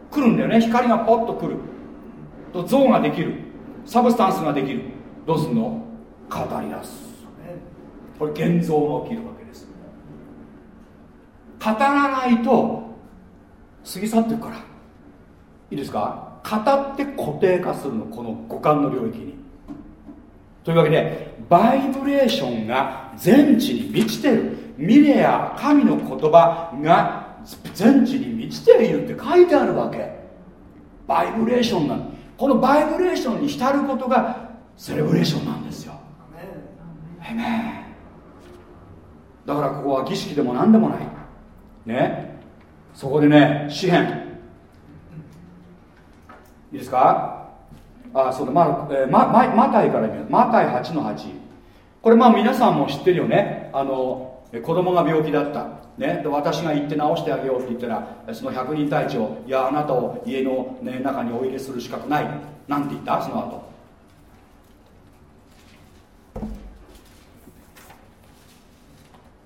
来るんだよね。光がポッと来る。と像ができる。 substance ができる。どうすんの？語り出す。これ現像が起きるわけです。語らないと過ぎ去っていくから。いいですか？語って固定化するの。この五感の領域に。というわけでバイブレーションが全地に満ちてる。ミレア神の言葉が全地に満ちているって書いてあるわけ。バイブレーションなの。このバイブレーションに浸ることがセレブレーションなんですよ。だからここは儀式でも何でもない。ね。そこでね詩篇。いいですか？あそうだ。まえー、まママタイから見るマタイ8の8これまあ皆さんも知ってるよね。あの子供が病気だった。ね、で私が行って治してあげようって言ったらその百人隊長いやあなたを家の、ね、中にお入れする資格ない。なんて言った？その後。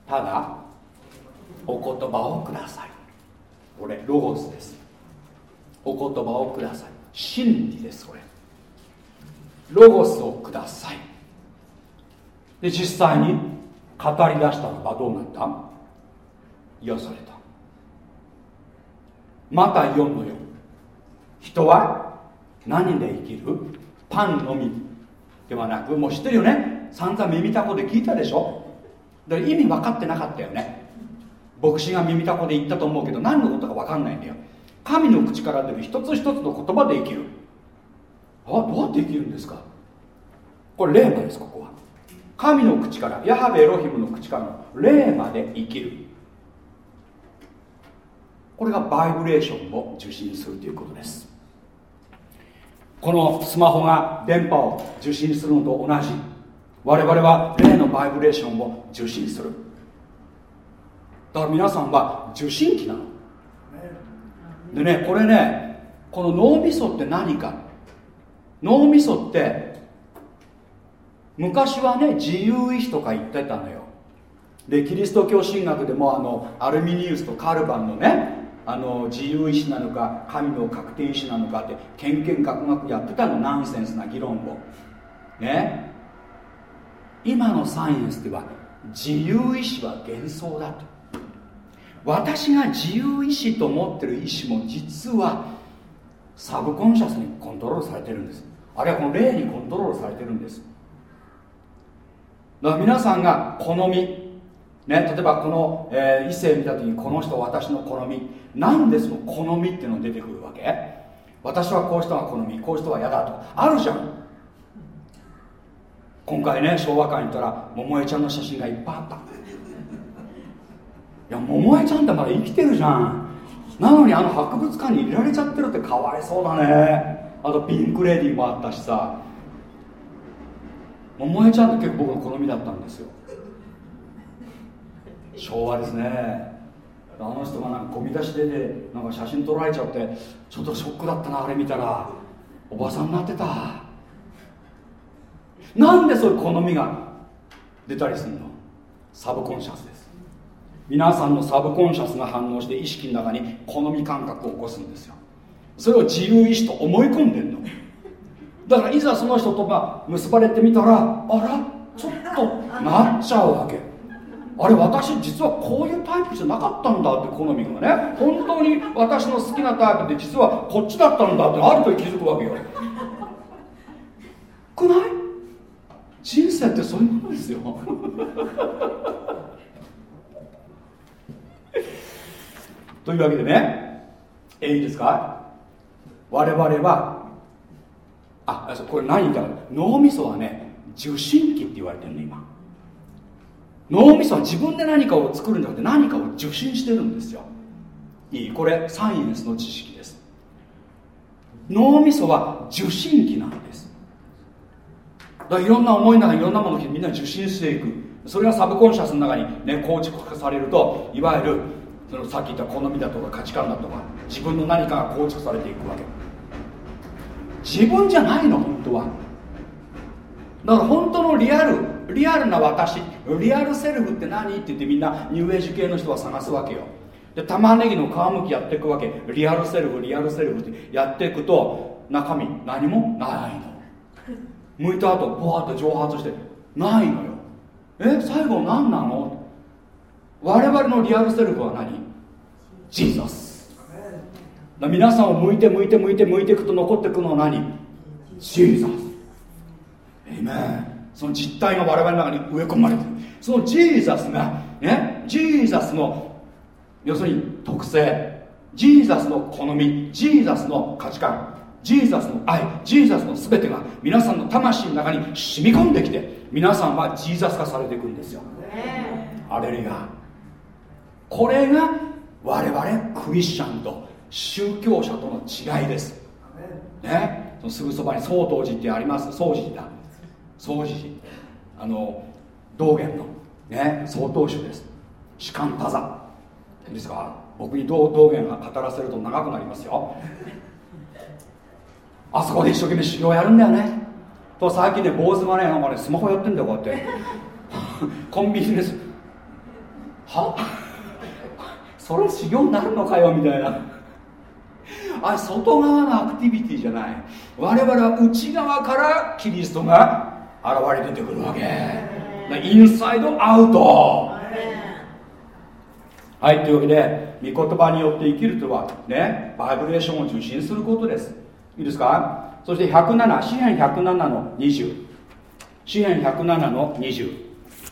ただお言葉をください。これロゴスです。お言葉をください。真理ですこれ。ロゴスをください。で実際に語り出したのがどうなった？癒された。また4の4人は何で生きる？パンのみではなくもう知ってるよね？散々耳たこで聞いたでしょ？だから意味分かってなかったよね。牧師が耳たこで言ったと思うけど何のことか分かんないんだよ。神の口から出る一つ一つの言葉で生きる。あどうやって生きるんですか？これ霊魔ですここは。神の口からヤハベエロヒムの口からの霊魔で生きる。これがバイブレーションを受信するということです。このスマホが電波を受信するのと同じ。我々は霊のバイブレーションを受信する。だから皆さんは受信機なの。でねこれねこの脳みそって何か？脳みそって昔はね自由意志とか言ってたのよ。でキリスト教神学でもあのアルミニウスとカルバンのねあの自由意志なのか神の確定意志なのかってけんけんがくがくやってたの。ナンセンスな議論を。ね。今のサイエンスでは自由意志は幻想だと。私が自由意志と思ってる意志も実はサブコンシャスにコントロールされてるんです。あるいはこの霊にコントロールされてるんです。だから皆さんが好み、ね、例えばこの、えー異性見た時にこの人私の好みなんでその好みっていうのが出てくるわけ？私はこういう人が好みこういう人は嫌だと。あるじゃん。今回ね昭和館行ったら桃江ちゃんの写真がいっぱいあった。いや桃江ちゃんってまだ生きてるじゃん。なのにあの博物館に入れられちゃってるってかわいそうだね。あとピンクレディーもあったしさ。桃江ちゃんって結構僕の好みだったんですよ。昭和ですね。あの人がなんかゴミ出し出てなんか写真撮られちゃってちょっとショックだったなあれ見たら。おばさんになってた。なんでそういう好みが出たりするの？サブコンシャスです。皆さんのサブコンシャスが反応して意識の中に好み感覚を起こすんですよ。それを自由意志と思い込んでんの。だからいざその人とが結ばれてみたらあらちょっとなっちゃうわけ。あれ私実はこういうタイプじゃなかったんだって好みがね本当に私の好きなタイプで実はこっちだったんだってある時気づくわけよ。くない？人生ってそういうものですよ。というわけでねえいいですか？我々はあこれ何か。脳みそはね受信機って言われてるの今。脳みそは自分で何かを作るんじゃなくて何かを受信してるんですよ。いい。これサイエンスの知識です。脳みそは受信機なんです。だからいろんな思いの中にいろんなものをみんな受信していく。それがサブコンシャスの中に、ね、構築化されるといわゆるそのさっき言った好みだとか価値観だとか自分の何かが構築されていくわけ。自分じゃないの本当は。だから本当のリアルリアルな私リアルセルフって何？って言ってみんなニューエイジ系の人は探すわけよ。で玉ねぎの皮むきやっていくわけ。リアルセルフリアルセルフって。やっていくと中身何もないの。剥いた後ボワッと蒸発してないのよえ最後何なの？我々の real self は何？ジーザス皆さんを向いて向いて向いて向いていくと残っていくのは何？ジーザスエイメンその実体が我々の中に植え込まれてる。そのジーザスがねジーザスの要するに特性。ジーザスの好み。ジーザスの価値観。ジーザスの愛ジーザスの全てが皆さんの魂の中に染み込んできて皆さんはジーザス化されていくんですよ。アレルヤ。これが我々クリスチャンと宗教者との違いです。ね？そのすぐそばに曹洞寺ってあります。曹寺だ。曹寺寺。あの道元のね？曹洞宗です。士官多座。ですか？僕に道道元が語らせると長くなりますよあそこで一生懸命修行やるんだよね。と最近ね坊主がねなんかねスマホやってんだよこうやって。コンビニで。すは？それ修行になるのかよみたいな。あれ外側のアクティビティじゃない。我々は内側からキリストが現れ出てくるわけ。インサイドアウト。はいというわけで御言葉によって生きるとはねバイブレーションを受信することです。いいですか？そして107詩篇107の20詩篇107の20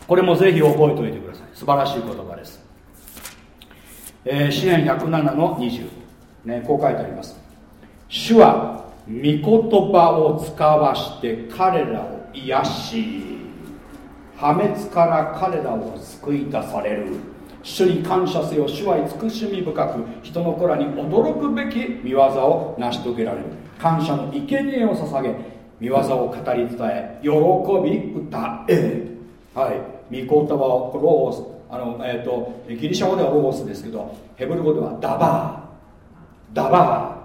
これもぜひ覚えておいてください。素晴らしい言葉です。えー、詩篇107の20、ね、こう書いてあります。主は御言葉を使わして彼らを癒し破滅から彼らを救い出される。主に感謝せよ主は慈しみ深く人の子らに驚くべき見業を成し遂げられる。感謝の生贄を捧げ御業を語り伝え喜び歌えはい。御言葉をロースあの、えーと、ギリシャ語ではロゴスですけどヘブル語ではダバー。ダバ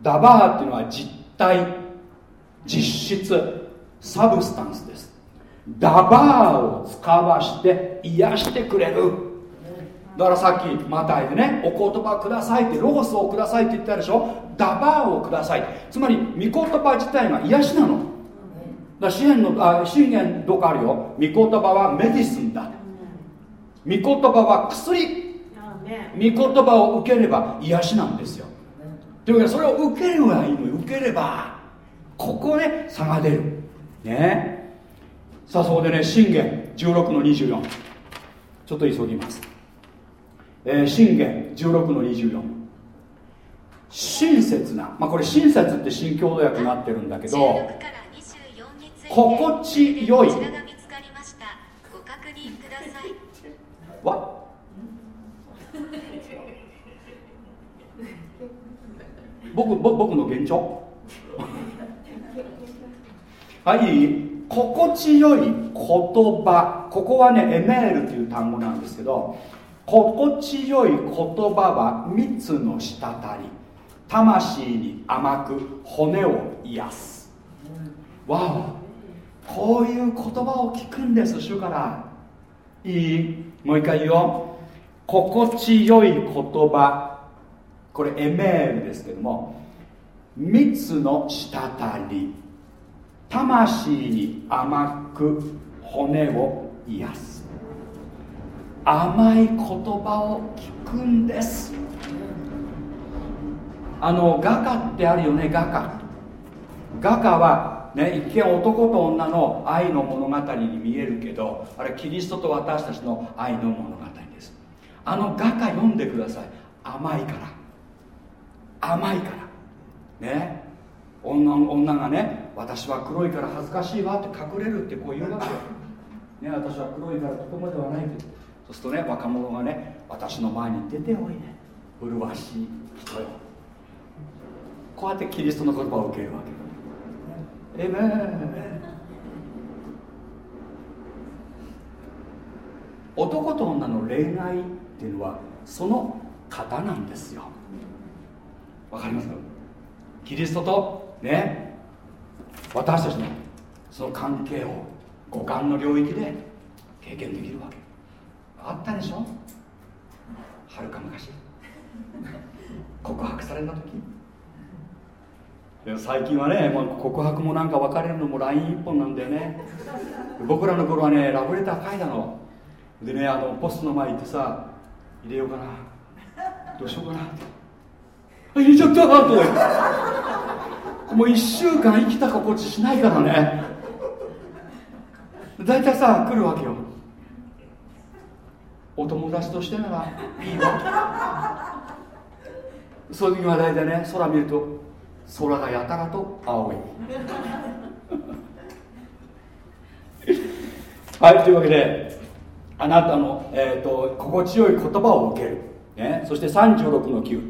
ー。ダバーっていうのは実体実質 substance です。ダバーを使わして癒してくれる。だからさっきマタイでねお言葉くださいってロゴスをくださいって言ったでしょ？ダバーをくださいつまり御言葉自体が癒しなの。だ支援のあ信玄どこあるよ？御言葉はメディスンだ。御言葉は薬。御言葉を受ければ癒しなんですよ。というわけでそれを受ければいいのよ。受ければここで差が出る。ね。さあそこでね信玄16の24ちょっと急ぎますえー、信玄16の24親切な、まあ、これ親切って新共同訳になってるんだけど心地よい。わ僕僕の現状 はい。心地よい言葉。ここはねエメールという単語なんですけど心地よい言葉は蜜の滴り魂に甘く骨を癒す。わおこういう言葉を聞くんです主から。いい？もう一回言おう。心地よい言葉。これエメールですけども蜜の滴り。魂に甘く骨を癒す。甘い言葉を聞くんです。あの画家ってあるよね画家画家はね一見男と女の愛の物語に見えるけどあれキリストと私たちの愛の物語です。あの画家読んでください。甘いから。甘いから。ね。女女がね私は黒いから恥ずかしいわって隠れるってこう言うわけよ、ね、私は黒いからとてもではないけどそうするとね若者がね私の前に出ておいで。麗しい人よ。こうやってキリストの言葉を受けるわけえめ男と女の恋愛っていうのはその方なんですよ。わかりますキリストとね私たちのその関係を五感の領域で経験できるわけ。あったでしょ？はるか昔。告白された時？でも最近はね、まあ、告白もなんか別れるのも LINE 一本なんだよね。僕らの頃はねラブレター書いたの。でねあのポストの前行ってさ入れようかな。どうしようかなって。入れちゃったともう1週間生きた心地しないからね。大体さ来るわけよ。お友達としてならいいわ。そういう時は大体ね空見ると空がやたらと青い。はいというわけであなたの、えーと、心地よい言葉を受ける、ね、そして36の9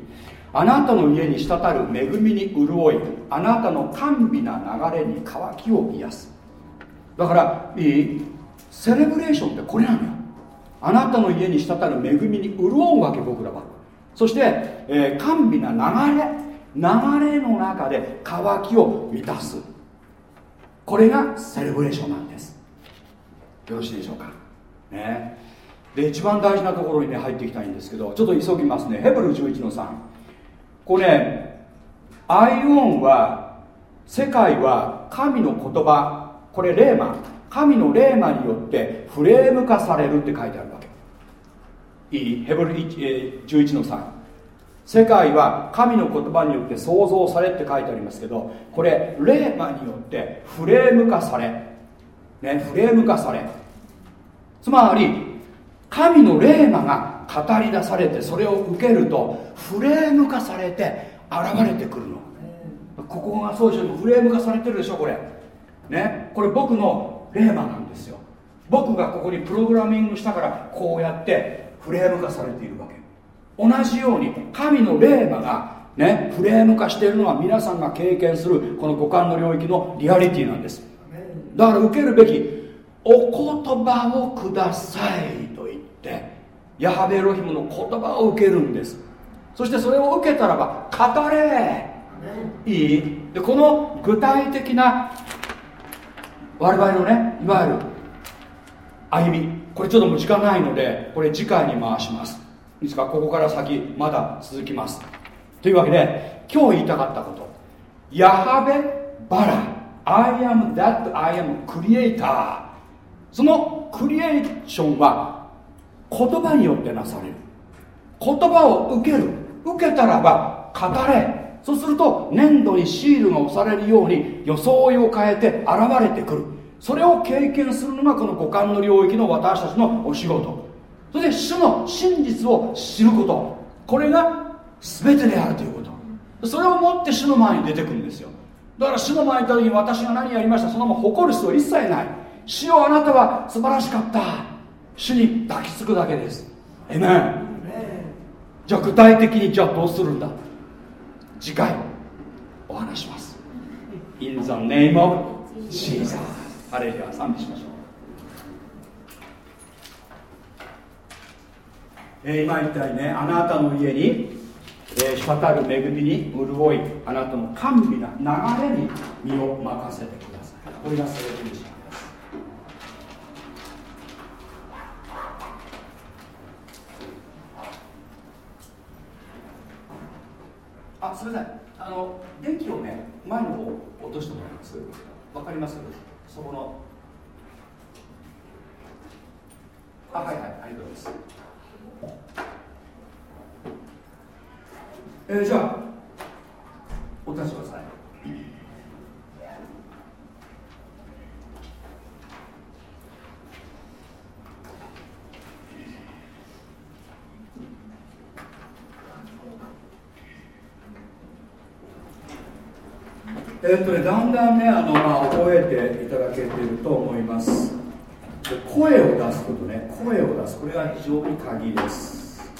あなたの家に滴る恵みに潤い。あなたの甘美な流れに渇きを癒す。だからいい？セレブレーションってこれなのあなたの家に滴る恵みに潤うわけ僕らは。そして、えー、甘美な流れ流れの中で渇きを満たす。これがセレブレーションなんです。よろしいでしょうか？ね。で一番大事なところにね入っていきたいんですけどちょっと急ぎますね。ヘブル11の3これねアイオンは世界は神の言葉これレーマ神のレーマによってフレーム化されるって書いてあるヘブル11の3世界は神の言葉によって創造されって書いてありますけどこれレーマによってフレーム化され。ねフレーム化され。つまり神の霊魔が語り出されてそれを受けるとフレーム化されて現れてくるの。ここがそうでしょフレーム化されてるでしょこれ。ねこれ僕の霊魔なんですよ。僕がここにプログラミングしたからこうやってフレーム化されているわけ。同じように神の霊魔がねフレーム化しているのは皆さんが経験するこの五感の領域のリアリティなんです。だから受けるべきお言葉をくださいと言ってヤハベエロヒムの言葉を受けるんです。そしてそれを受けたらば語れ。いい。でこの具体的な我々のねいわゆる歩み。これちょっともう時間ないのでこれ次回に回します。いいですかここから先まだ続きます。というわけで今日言いたかったこと。ヤハベバラ。I am that I am creator そのクリエーションは言葉によってなされる。言葉を受ける。受けたらば語れ。そうすると粘土にシールが押されるように装いを変えて現れてくる。それを経験するのがこの五感の領域の私たちのお仕事。そして主の真実を知ること。これが全てであるということ。それをもって主の前に出てくるんですよ。だから主の前にいた時に私が何やりました。そのまま誇る必要一切ない。主よあなたは素晴らしかった。主に抱きつくだけです。えめじゃあ具体的にじゃあどうするんだ。次回お話します。In the name of Jesus ハレルヤ賛美しましょう。えー、今言ったようにねあなたの家に、えー、滴る恵みに潤いあなたの甘美な流れに身を任せてください。これがそれでしたあすみません。あの電気をね前の方落としてもらいます。わかります？そこの。あはいはいありがとうございます。えー、じゃあお立ちください。えー、っとね、だんだんねあの、まあ、覚えていただけていると思います。で声を出すことね。声を出す。これが非常に鍵です。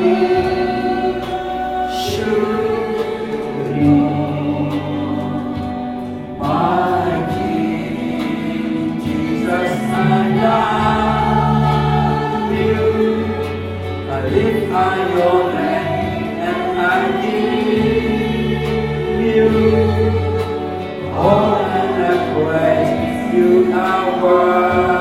Thank you. you are worthy.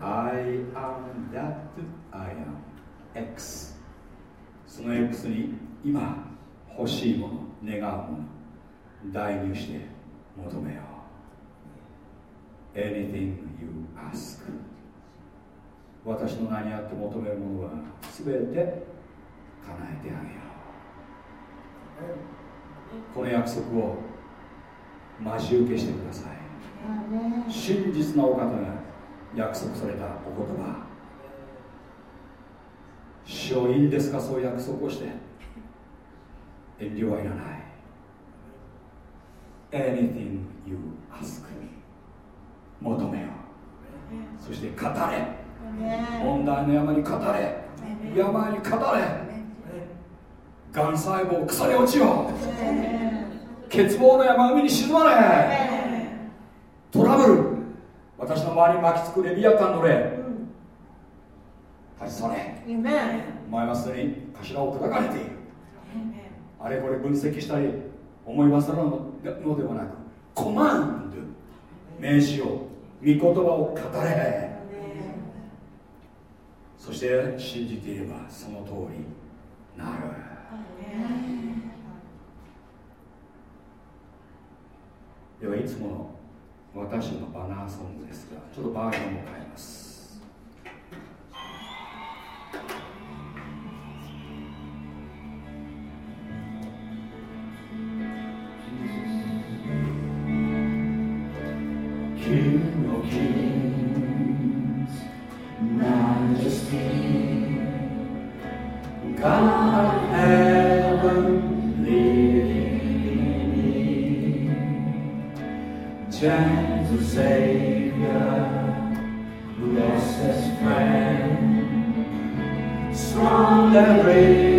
I am that I am. X. その X に今欲しいもの願うもの代入して求めよう。Anything you ask. 私の名にあって求めるものは全て叶えてあげよう。この約束を待ち受けしてください真実なお方が約束されたお言葉。主よいいんですか？そういう約束をして。遠慮はいらない。Anything you ask 求めよう。そして語れ。問題の山に語れ。山に語れ。がん細胞腐れ落ちよ欠乏の山海に沈まれトラブル。私の周りに巻きつくレビアカンの霊、立ち去れお前はすでに頭を砕かれている。あれこれ分析したり思い忘れるのではなくコマンド。名詞を御言葉を語れ。そして信じていればその通りなる。ではいつもの私のバナーソングですがちょっとバージョンを変えます。Savior, blessed friend, stronger. Race.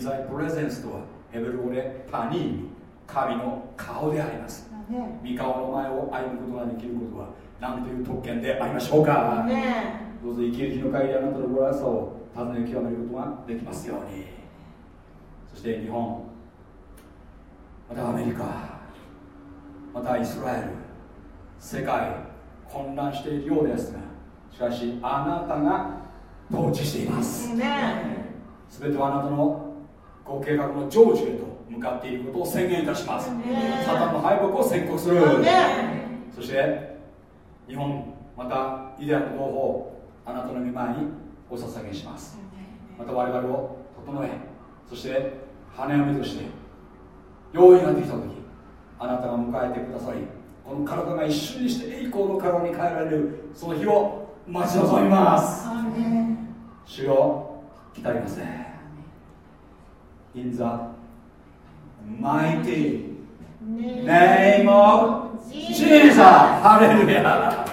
うに臨在プレゼンスとはヘブル語で他人神の顔であります。御顔の前を歩むことができることは何という特権でありましょうか。どうぞ生きる日の限りあなたのごらさを尋ね極めることができますように。そして日本またアメリカまたイスラエル世界混乱しているようですがしかしあなたが統治しています。全てはあなたのご計画の成就へと向かっていることを宣言いたします。サタンの敗北を宣告する。そして日本またイデアの同胞あなたの御前にお捧げします。また我々を整えそして花嫁として用意ができた時あなたが迎えてくださりこの体が一瞬にして栄光の体に変えられるその日を待ち望みます。主よ来たりませ。ん In the mighty name of Jesus ハレルヤ